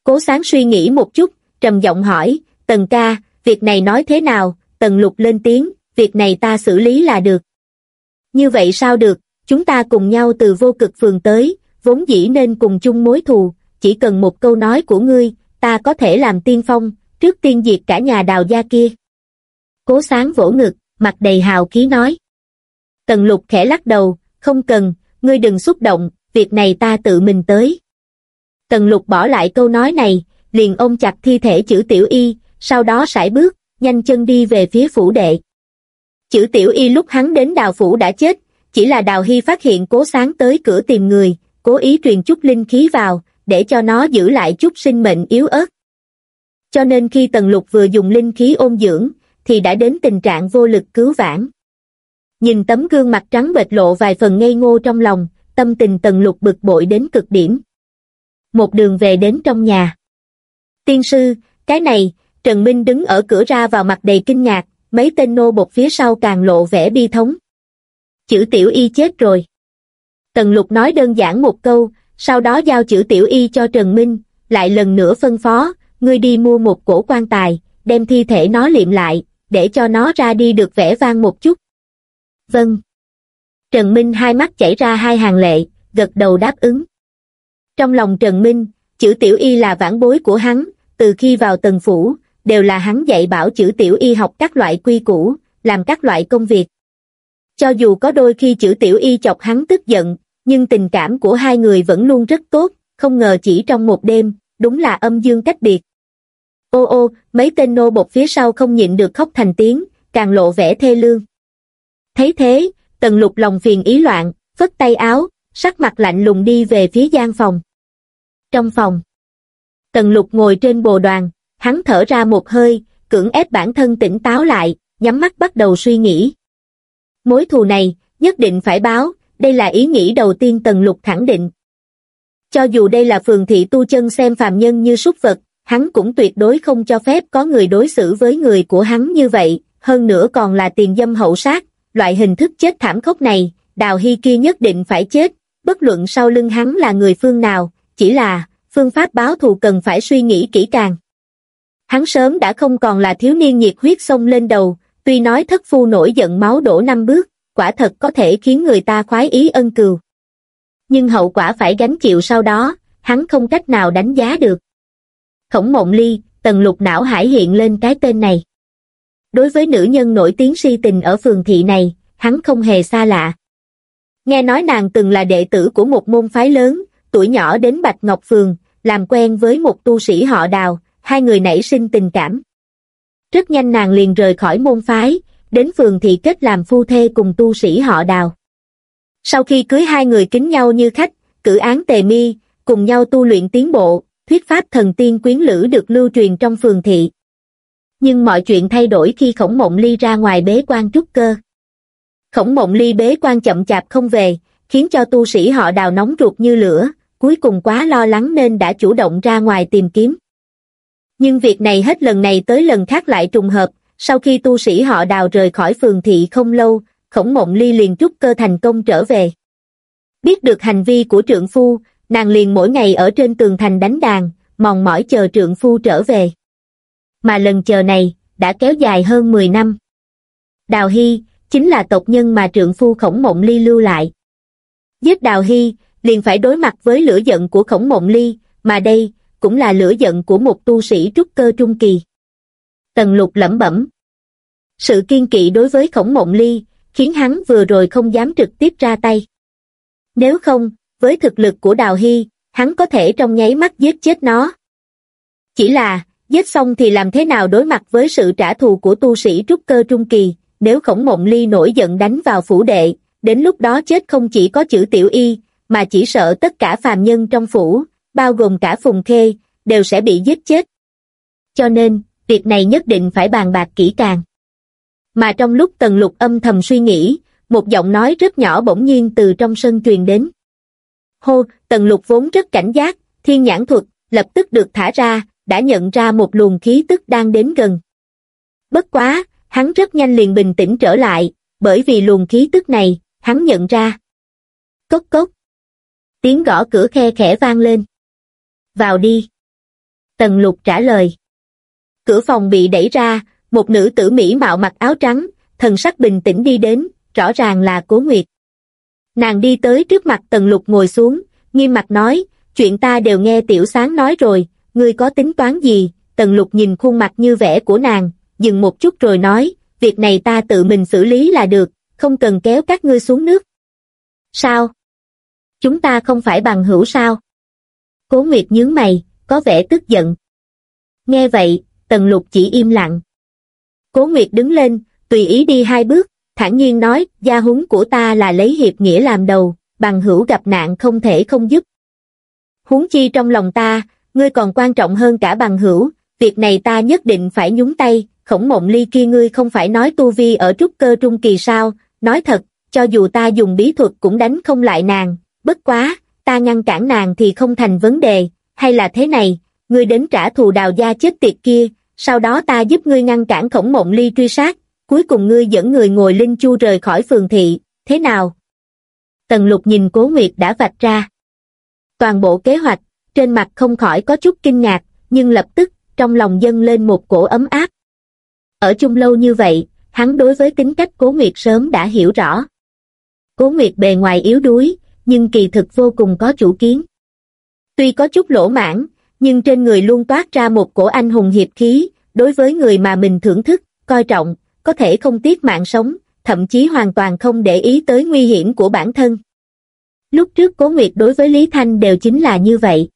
Cố sáng suy nghĩ một chút, trầm giọng hỏi, tần ca, việc này nói thế nào, tần lục lên tiếng, việc này ta xử lý là được. Như vậy sao được, chúng ta cùng nhau từ vô cực phường tới, vốn dĩ nên cùng chung mối thù, chỉ cần một câu nói của ngươi, ta có thể làm tiên phong, trước tiên diệt cả nhà đào gia kia. Cố sáng vỗ ngực, mặt đầy hào khí nói. Tần lục khẽ lắc đầu, không cần, ngươi đừng xúc động, việc này ta tự mình tới. Tần lục bỏ lại câu nói này, liền ôm chặt thi thể chữ tiểu y, sau đó sải bước, nhanh chân đi về phía phủ đệ. Chữ tiểu y lúc hắn đến đào phủ đã chết, chỉ là đào hy phát hiện cố sáng tới cửa tìm người, cố ý truyền chút linh khí vào, để cho nó giữ lại chút sinh mệnh yếu ớt. Cho nên khi Tần Lục vừa dùng linh khí ôn dưỡng, thì đã đến tình trạng vô lực cứu vãn. Nhìn tấm gương mặt trắng bệch lộ vài phần ngây ngô trong lòng, tâm tình Tần Lục bực bội đến cực điểm. Một đường về đến trong nhà. Tiên sư, cái này, Trần Minh đứng ở cửa ra vào mặt đầy kinh ngạc, mấy tên nô bột phía sau càng lộ vẻ bi thống. Chữ tiểu y chết rồi. Tần lục nói đơn giản một câu, sau đó giao chữ tiểu y cho Trần Minh, lại lần nữa phân phó, ngươi đi mua một cổ quan tài, đem thi thể nó liệm lại, để cho nó ra đi được vẻ vang một chút. Vâng. Trần Minh hai mắt chảy ra hai hàng lệ, gật đầu đáp ứng. Trong lòng Trần Minh, chữ tiểu y là vãn bối của hắn, từ khi vào tần phủ, đều là hắn dạy bảo chữ tiểu y học các loại quy củ, làm các loại công việc. Cho dù có đôi khi chữ tiểu y chọc hắn tức giận, nhưng tình cảm của hai người vẫn luôn rất tốt, không ngờ chỉ trong một đêm, đúng là âm dương cách biệt. Ô ô, mấy tên nô bột phía sau không nhịn được khóc thành tiếng, càng lộ vẻ thê lương. Thấy thế, tần lục lòng phiền ý loạn, phất tay áo, sắc mặt lạnh lùng đi về phía gian phòng. Trong phòng, tần lục ngồi trên bồ đoàn, hắn thở ra một hơi, cưỡng ép bản thân tỉnh táo lại, nhắm mắt bắt đầu suy nghĩ. Mối thù này, nhất định phải báo, đây là ý nghĩ đầu tiên Tần Lục khẳng định. Cho dù đây là phường thị tu chân xem phàm nhân như súc vật, hắn cũng tuyệt đối không cho phép có người đối xử với người của hắn như vậy, hơn nữa còn là tiền dâm hậu sát, loại hình thức chết thảm khốc này, Đào Hy kia nhất định phải chết, bất luận sau lưng hắn là người phương nào, chỉ là, phương pháp báo thù cần phải suy nghĩ kỹ càng. Hắn sớm đã không còn là thiếu niên nhiệt huyết sông lên đầu, tuy nói thất phu nổi giận máu đổ năm bước, quả thật có thể khiến người ta khoái ý ân cừu. Nhưng hậu quả phải gánh chịu sau đó, hắn không cách nào đánh giá được. Khổng mộng ly, tần lục não hải hiện lên cái tên này. Đối với nữ nhân nổi tiếng si tình ở phường thị này, hắn không hề xa lạ. Nghe nói nàng từng là đệ tử của một môn phái lớn, tuổi nhỏ đến Bạch Ngọc Phường, làm quen với một tu sĩ họ đào, hai người nảy sinh tình cảm. Rất nhanh nàng liền rời khỏi môn phái, đến phường thị kết làm phu thê cùng tu sĩ họ đào. Sau khi cưới hai người kính nhau như khách, cử án tề mi, cùng nhau tu luyện tiến bộ, thuyết pháp thần tiên quyến lữ được lưu truyền trong phường thị. Nhưng mọi chuyện thay đổi khi khổng mộng ly ra ngoài bế quan trúc cơ. Khổng mộng ly bế quan chậm chạp không về, khiến cho tu sĩ họ đào nóng ruột như lửa, cuối cùng quá lo lắng nên đã chủ động ra ngoài tìm kiếm. Nhưng việc này hết lần này tới lần khác lại trùng hợp, sau khi tu sĩ họ đào rời khỏi phường thị không lâu, khổng mộng ly liền trúc cơ thành công trở về. Biết được hành vi của trượng phu, nàng liền mỗi ngày ở trên tường thành đánh đàn, mòn mỏi chờ trượng phu trở về. Mà lần chờ này, đã kéo dài hơn 10 năm. Đào Hy, chính là tộc nhân mà trượng phu khổng mộng ly lưu lại. Giết Đào Hy, liền phải đối mặt với lửa giận của khổng mộng ly, mà đây, cũng là lửa giận của một tu sĩ trúc cơ trung kỳ. Tần lục lẩm bẩm. Sự kiên kỵ đối với khổng mộng ly, khiến hắn vừa rồi không dám trực tiếp ra tay. Nếu không, với thực lực của Đào Hy, hắn có thể trong nháy mắt giết chết nó. Chỉ là, giết xong thì làm thế nào đối mặt với sự trả thù của tu sĩ trúc cơ trung kỳ, nếu khổng mộng ly nổi giận đánh vào phủ đệ, đến lúc đó chết không chỉ có chữ tiểu y, mà chỉ sợ tất cả phàm nhân trong phủ, bao gồm cả Phùng Khê, đều sẽ bị giết chết. Cho nên, việc này nhất định phải bàn bạc kỹ càng. Mà trong lúc Tần Lục âm thầm suy nghĩ, một giọng nói rất nhỏ bỗng nhiên từ trong sân truyền đến. Hô, Tần Lục vốn rất cảnh giác, thiên nhãn thuật, lập tức được thả ra, đã nhận ra một luồng khí tức đang đến gần. Bất quá, hắn rất nhanh liền bình tĩnh trở lại, bởi vì luồng khí tức này, hắn nhận ra. Cốc cốc. Tiếng gõ cửa khe khẽ vang lên vào đi. Tần lục trả lời. Cửa phòng bị đẩy ra, một nữ tử mỹ mạo mặc áo trắng, thần sắc bình tĩnh đi đến, rõ ràng là Cố Nguyệt. Nàng đi tới trước mặt Tần Lục ngồi xuống, nghiêm mặt nói, chuyện ta đều nghe Tiểu Sáng nói rồi, ngươi có tính toán gì? Tần Lục nhìn khuôn mặt như vẻ của nàng, dừng một chút rồi nói, việc này ta tự mình xử lý là được, không cần kéo các ngươi xuống nước. Sao? Chúng ta không phải bằng hữu sao? Cố Nguyệt nhướng mày, có vẻ tức giận. Nghe vậy, tần lục chỉ im lặng. Cố Nguyệt đứng lên, tùy ý đi hai bước, thản nhiên nói, gia húng của ta là lấy hiệp nghĩa làm đầu, bằng hữu gặp nạn không thể không giúp. Huống chi trong lòng ta, ngươi còn quan trọng hơn cả bằng hữu, việc này ta nhất định phải nhúng tay, khổng mộng ly kia ngươi không phải nói tu vi ở trúc cơ trung kỳ sao, nói thật, cho dù ta dùng bí thuật cũng đánh không lại nàng, bất quá, ta ngăn cản nàng thì không thành vấn đề, hay là thế này, ngươi đến trả thù đào gia chết tiệt kia, sau đó ta giúp ngươi ngăn cản khổng mộng ly truy sát, cuối cùng ngươi dẫn người ngồi linh chu rời khỏi phường thị, thế nào? Tần lục nhìn cố nguyệt đã vạch ra. Toàn bộ kế hoạch, trên mặt không khỏi có chút kinh ngạc, nhưng lập tức, trong lòng dâng lên một cổ ấm áp. Ở chung lâu như vậy, hắn đối với tính cách cố nguyệt sớm đã hiểu rõ. Cố nguyệt bề ngoài yếu đuối, nhưng kỳ thực vô cùng có chủ kiến. Tuy có chút lỗ mãn, nhưng trên người luôn toát ra một cổ anh hùng hiệp khí, đối với người mà mình thưởng thức, coi trọng, có thể không tiếc mạng sống, thậm chí hoàn toàn không để ý tới nguy hiểm của bản thân. Lúc trước Cố Nguyệt đối với Lý Thanh đều chính là như vậy.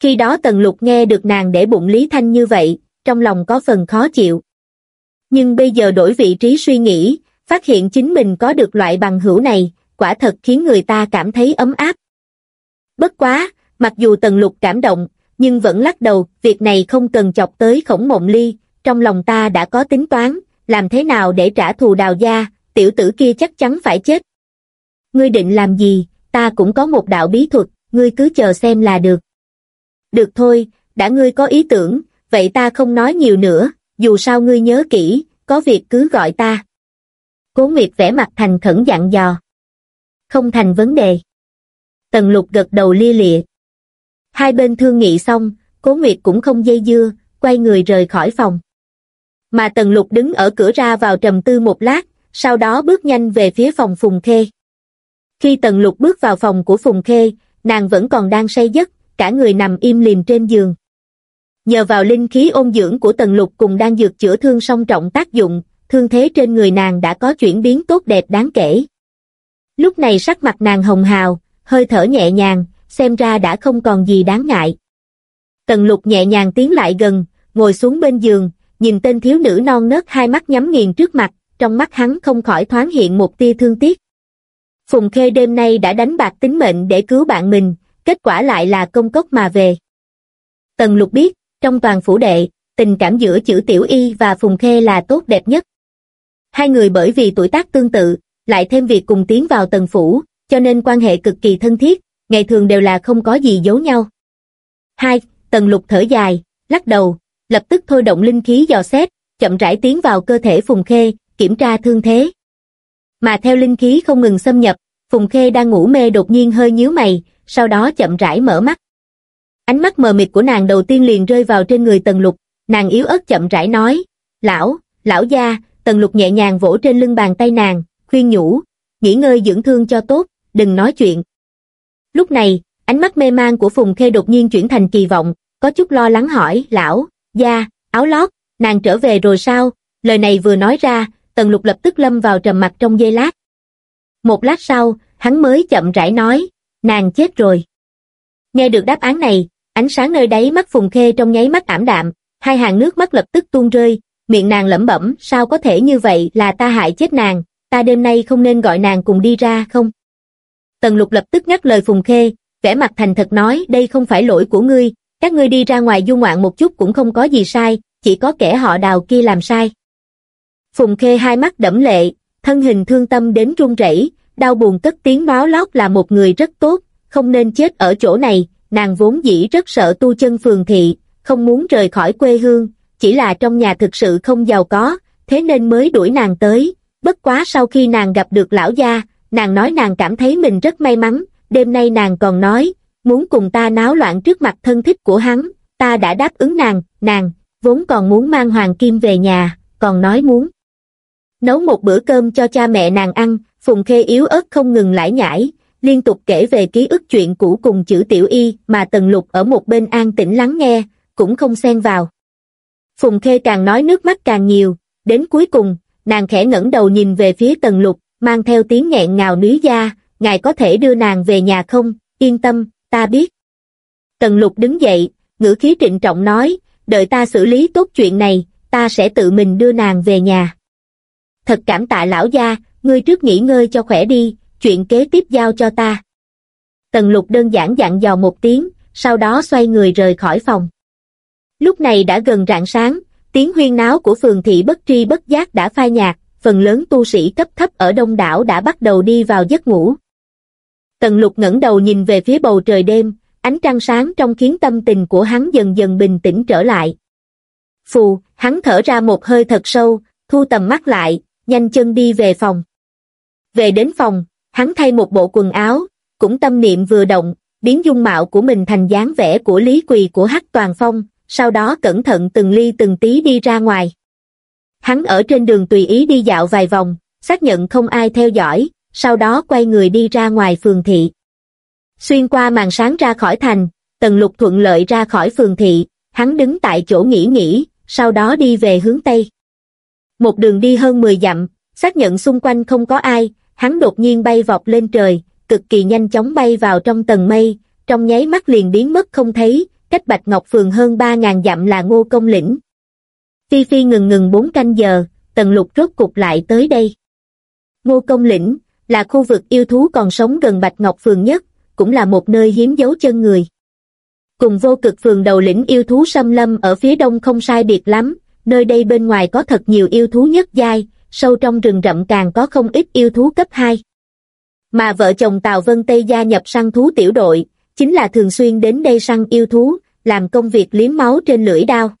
Khi đó Tần Lục nghe được nàng để bụng Lý Thanh như vậy, trong lòng có phần khó chịu. Nhưng bây giờ đổi vị trí suy nghĩ, phát hiện chính mình có được loại bằng hữu này, quả thật khiến người ta cảm thấy ấm áp. Bất quá, mặc dù Tần Lục cảm động, nhưng vẫn lắc đầu, việc này không cần chọc tới khổng mộng ly, trong lòng ta đã có tính toán, làm thế nào để trả thù đào gia, tiểu tử kia chắc chắn phải chết. Ngươi định làm gì, ta cũng có một đạo bí thuật, ngươi cứ chờ xem là được. Được thôi, đã ngươi có ý tưởng, vậy ta không nói nhiều nữa, dù sao ngươi nhớ kỹ, có việc cứ gọi ta. Cố Nguyệt vẽ mặt thành khẩn dặn dò. Không thành vấn đề. Tần lục gật đầu lia lịa. Hai bên thương nghị xong, Cố Nguyệt cũng không dây dưa, quay người rời khỏi phòng. Mà Tần Lục đứng ở cửa ra vào trầm tư một lát, sau đó bước nhanh về phía phòng Phùng Khê. Khi Tần Lục bước vào phòng của Phùng Khê, nàng vẫn còn đang say giấc, cả người nằm im lìm trên giường. Nhờ vào linh khí ôn dưỡng của Tần Lục cùng đang dược chữa thương song trọng tác dụng, thương thế trên người nàng đã có chuyển biến tốt đẹp đáng kể. Lúc này sắc mặt nàng hồng hào, hơi thở nhẹ nhàng, xem ra đã không còn gì đáng ngại. Tần Lục nhẹ nhàng tiến lại gần, ngồi xuống bên giường, nhìn tên thiếu nữ non nớt hai mắt nhắm nghiền trước mặt, trong mắt hắn không khỏi thoáng hiện một tia thương tiếc. Phùng Khê đêm nay đã đánh bạc tính mệnh để cứu bạn mình, kết quả lại là công cốc mà về. Tần lục biết, trong toàn phủ đệ, tình cảm giữa chữ Tiểu Y và Phùng Khê là tốt đẹp nhất. Hai người bởi vì tuổi tác tương tự, lại thêm việc cùng tiến vào tần phủ, cho nên quan hệ cực kỳ thân thiết, ngày thường đều là không có gì giấu nhau. Hai, Tần lục thở dài, lắc đầu, lập tức thôi động linh khí dò xét, chậm rãi tiến vào cơ thể Phùng Khê, kiểm tra thương thế. Mà theo linh khí không ngừng xâm nhập, Phùng Khê đang ngủ mê đột nhiên hơi nhíu mày, sau đó chậm rãi mở mắt. Ánh mắt mờ mịt của nàng đầu tiên liền rơi vào trên người Tần Lục, nàng yếu ớt chậm rãi nói, lão, lão gia, Tần Lục nhẹ nhàng vỗ trên lưng bàn tay nàng, khuyên nhủ, nghỉ ngơi dưỡng thương cho tốt, đừng nói chuyện. Lúc này, ánh mắt mê man của Phùng Khê đột nhiên chuyển thành kỳ vọng, có chút lo lắng hỏi, lão, gia, áo lót, nàng trở về rồi sao? Lời này vừa nói ra, Tần Lục lập tức lâm vào trầm mặt trong giây lát. Một lát sau, hắn mới chậm rãi nói, nàng chết rồi. Nghe được đáp án này, ánh sáng nơi đáy mắt Phùng Khê trong nháy mắt ảm đạm, hai hàng nước mắt lập tức tuôn rơi, miệng nàng lẩm bẩm, sao có thể như vậy là ta hại chết nàng, ta đêm nay không nên gọi nàng cùng đi ra không? Tần Lục lập tức nhắc lời Phùng Khê, vẻ mặt thành thật nói, đây không phải lỗi của ngươi, các ngươi đi ra ngoài du ngoạn một chút cũng không có gì sai, chỉ có kẻ họ đào kia làm sai. Phùng Khê hai mắt đẫm lệ, thân hình thương tâm đến run rẩy, đau buồn cất tiếng báo lót là một người rất tốt, không nên chết ở chỗ này, nàng vốn dĩ rất sợ tu chân phường thị, không muốn rời khỏi quê hương, chỉ là trong nhà thực sự không giàu có, thế nên mới đuổi nàng tới. Bất quá sau khi nàng gặp được lão gia, nàng nói nàng cảm thấy mình rất may mắn, đêm nay nàng còn nói, muốn cùng ta náo loạn trước mặt thân thích của hắn, ta đã đáp ứng nàng, nàng, vốn còn muốn mang Hoàng Kim về nhà, còn nói muốn nấu một bữa cơm cho cha mẹ nàng ăn, Phùng Khê yếu ớt không ngừng lải nhải, liên tục kể về ký ức chuyện cũ cùng chữ tiểu y mà Tần Lục ở một bên an tĩnh lắng nghe, cũng không xen vào. Phùng Khê càng nói nước mắt càng nhiều, đến cuối cùng, nàng khẽ ngẩng đầu nhìn về phía Tần Lục, mang theo tiếng nghẹn ngào núi da, ngài có thể đưa nàng về nhà không, yên tâm, ta biết. Tần lục đứng dậy, ngữ khí trịnh trọng nói, đợi ta xử lý tốt chuyện này, ta sẽ tự mình đưa nàng về nhà. Thật cảm tạ lão gia, ngươi trước nghỉ ngơi cho khỏe đi, chuyện kế tiếp giao cho ta. Tần lục đơn giản dặn dò một tiếng, sau đó xoay người rời khỏi phòng. Lúc này đã gần rạng sáng, tiếng huyên náo của phường thị bất tri bất giác đã phai nhạt, phần lớn tu sĩ cấp thấp ở đông đảo đã bắt đầu đi vào giấc ngủ. Tần lục ngẩng đầu nhìn về phía bầu trời đêm, ánh trăng sáng trong khiến tâm tình của hắn dần dần bình tĩnh trở lại. Phù, hắn thở ra một hơi thật sâu, thu tầm mắt lại, nhanh chân đi về phòng. Về đến phòng, hắn thay một bộ quần áo, cũng tâm niệm vừa động, biến dung mạo của mình thành dáng vẻ của Lý Quỳ của Hắc Toàn Phong, sau đó cẩn thận từng ly từng tí đi ra ngoài. Hắn ở trên đường tùy ý đi dạo vài vòng, xác nhận không ai theo dõi, sau đó quay người đi ra ngoài phường thị. Xuyên qua màn sáng ra khỏi thành, tần lục thuận lợi ra khỏi phường thị, hắn đứng tại chỗ nghỉ nghỉ, sau đó đi về hướng Tây. Một đường đi hơn 10 dặm, xác nhận xung quanh không có ai, hắn đột nhiên bay vọt lên trời, cực kỳ nhanh chóng bay vào trong tầng mây, trong nháy mắt liền biến mất không thấy, cách Bạch Ngọc Phường hơn 3.000 dặm là ngô công lĩnh. Phi Phi ngừng ngừng bốn canh giờ, tần lục rốt cục lại tới đây. Ngô công lĩnh, là khu vực yêu thú còn sống gần Bạch Ngọc Phường nhất, cũng là một nơi hiếm dấu chân người. Cùng vô cực phường đầu lĩnh yêu thú xâm lâm ở phía đông không sai biệt lắm, nơi đây bên ngoài có thật nhiều yêu thú nhất giai, sâu trong rừng rậm càng có không ít yêu thú cấp 2. Mà vợ chồng Tào Vân Tây gia nhập săn thú tiểu đội, chính là thường xuyên đến đây săn yêu thú, làm công việc liếm máu trên lưỡi đao.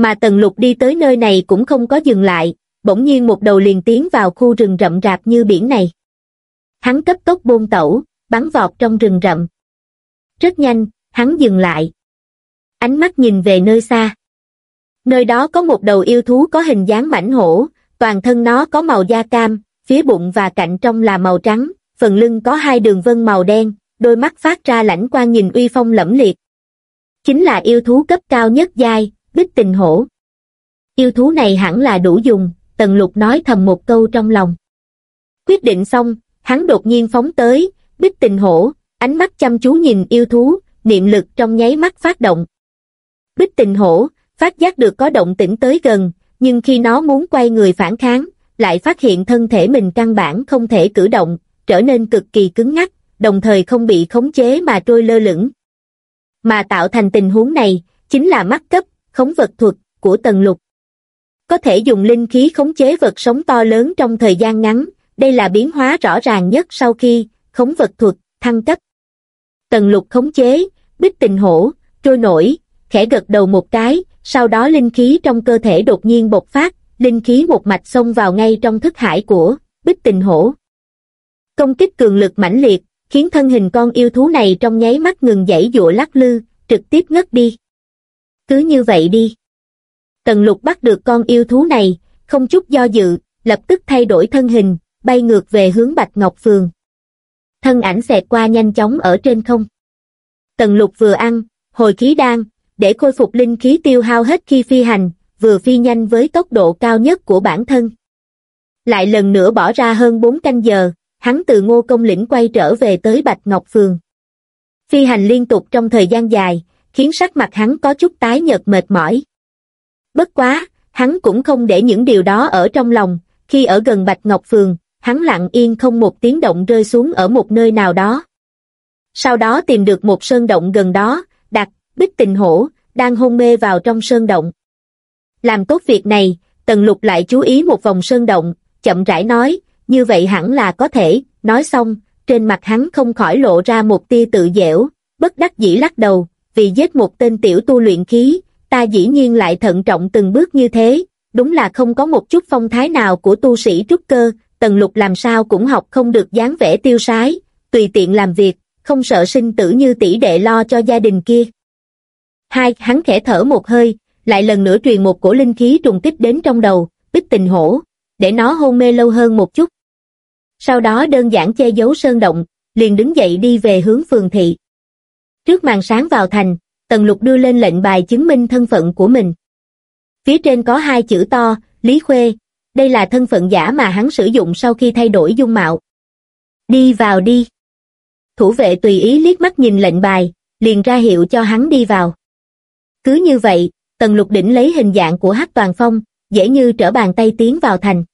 Mà Tần Lục đi tới nơi này cũng không có dừng lại, bỗng nhiên một đầu liền tiến vào khu rừng rậm rạp như biển này. Hắn cấp tốc bôn tẩu, bắn vọt trong rừng rậm. Rất nhanh, hắn dừng lại. Ánh mắt nhìn về nơi xa. Nơi đó có một đầu yêu thú có hình dáng mảnh hổ, toàn thân nó có màu da cam, phía bụng và cạnh trong là màu trắng, phần lưng có hai đường vân màu đen, đôi mắt phát ra lãnh quang nhìn uy phong lẫm liệt. Chính là yêu thú cấp cao nhất giai, bích tình hổ. Yêu thú này hẳn là đủ dùng, Tần Lục nói thầm một câu trong lòng. Quyết định xong, hắn đột nhiên phóng tới, bích tình hổ, ánh mắt chăm chú nhìn yêu thú, niệm lực trong nháy mắt phát động. Bích tình hổ, phát giác được có động tĩnh tới gần, nhưng khi nó muốn quay người phản kháng, lại phát hiện thân thể mình căn bản không thể cử động, trở nên cực kỳ cứng ngắc, đồng thời không bị khống chế mà trôi lơ lửng. Mà tạo thành tình huống này, chính là mắt cấp, khống vật thuật, của tần lục. Có thể dùng linh khí khống chế vật sống to lớn trong thời gian ngắn, đây là biến hóa rõ ràng nhất sau khi khống vật thuật, thăng cấp. Tần lục khống chế, bích tình hổ, trôi nổi, khẽ gật đầu một cái, sau đó linh khí trong cơ thể đột nhiên bộc phát, linh khí một mạch xông vào ngay trong thức hải của bích tình hổ. Công kích cường lực mãnh liệt, khiến thân hình con yêu thú này trong nháy mắt ngừng dãy dụa lắc lư, trực tiếp ngất đi. Cứ như vậy đi. Tần lục bắt được con yêu thú này, không chút do dự, lập tức thay đổi thân hình, bay ngược về hướng Bạch Ngọc Phường. Thân ảnh xẹt qua nhanh chóng ở trên không. Tần lục vừa ăn, hồi khí đan, để khôi phục linh khí tiêu hao hết khi phi hành, vừa phi nhanh với tốc độ cao nhất của bản thân. Lại lần nữa bỏ ra hơn 4 canh giờ, hắn từ ngô công lĩnh quay trở về tới Bạch Ngọc Phường. Phi hành liên tục trong thời gian dài, khiến sắc mặt hắn có chút tái nhợt mệt mỏi. Bất quá, hắn cũng không để những điều đó ở trong lòng, khi ở gần Bạch Ngọc Phường, hắn lặng yên không một tiếng động rơi xuống ở một nơi nào đó. Sau đó tìm được một sơn động gần đó, đặt, bích tình hổ, đang hôn mê vào trong sơn động. Làm tốt việc này, Tần Lục lại chú ý một vòng sơn động, chậm rãi nói, như vậy hẳn là có thể, nói xong, trên mặt hắn không khỏi lộ ra một tia tự dẻo, bất đắc dĩ lắc đầu, vì giết một tên tiểu tu luyện khí, ta dĩ nhiên lại thận trọng từng bước như thế, đúng là không có một chút phong thái nào của tu sĩ trúc cơ, tần lục làm sao cũng học không được dáng vẻ tiêu sái, tùy tiện làm việc, không sợ sinh tử như tỷ đệ lo cho gia đình kia. Hai, hắn khẽ thở một hơi, lại lần nữa truyền một cổ linh khí trùng kích đến trong đầu, bích tình hổ, để nó hôn mê lâu hơn một chút. Sau đó đơn giản che giấu sơn động, liền đứng dậy đi về hướng phường thị. Trước màn sáng vào thành, Tần Lục đưa lên lệnh bài chứng minh thân phận của mình. Phía trên có hai chữ to, Lý Khuê, đây là thân phận giả mà hắn sử dụng sau khi thay đổi dung mạo. Đi vào đi. Thủ vệ tùy ý liếc mắt nhìn lệnh bài, liền ra hiệu cho hắn đi vào. Cứ như vậy, Tần Lục đỉnh lấy hình dạng của Hắc Toàn Phong, dễ như trở bàn tay tiến vào thành.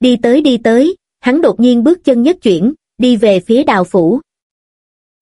Đi tới đi tới, hắn đột nhiên bước chân nhất chuyển, đi về phía đào phủ.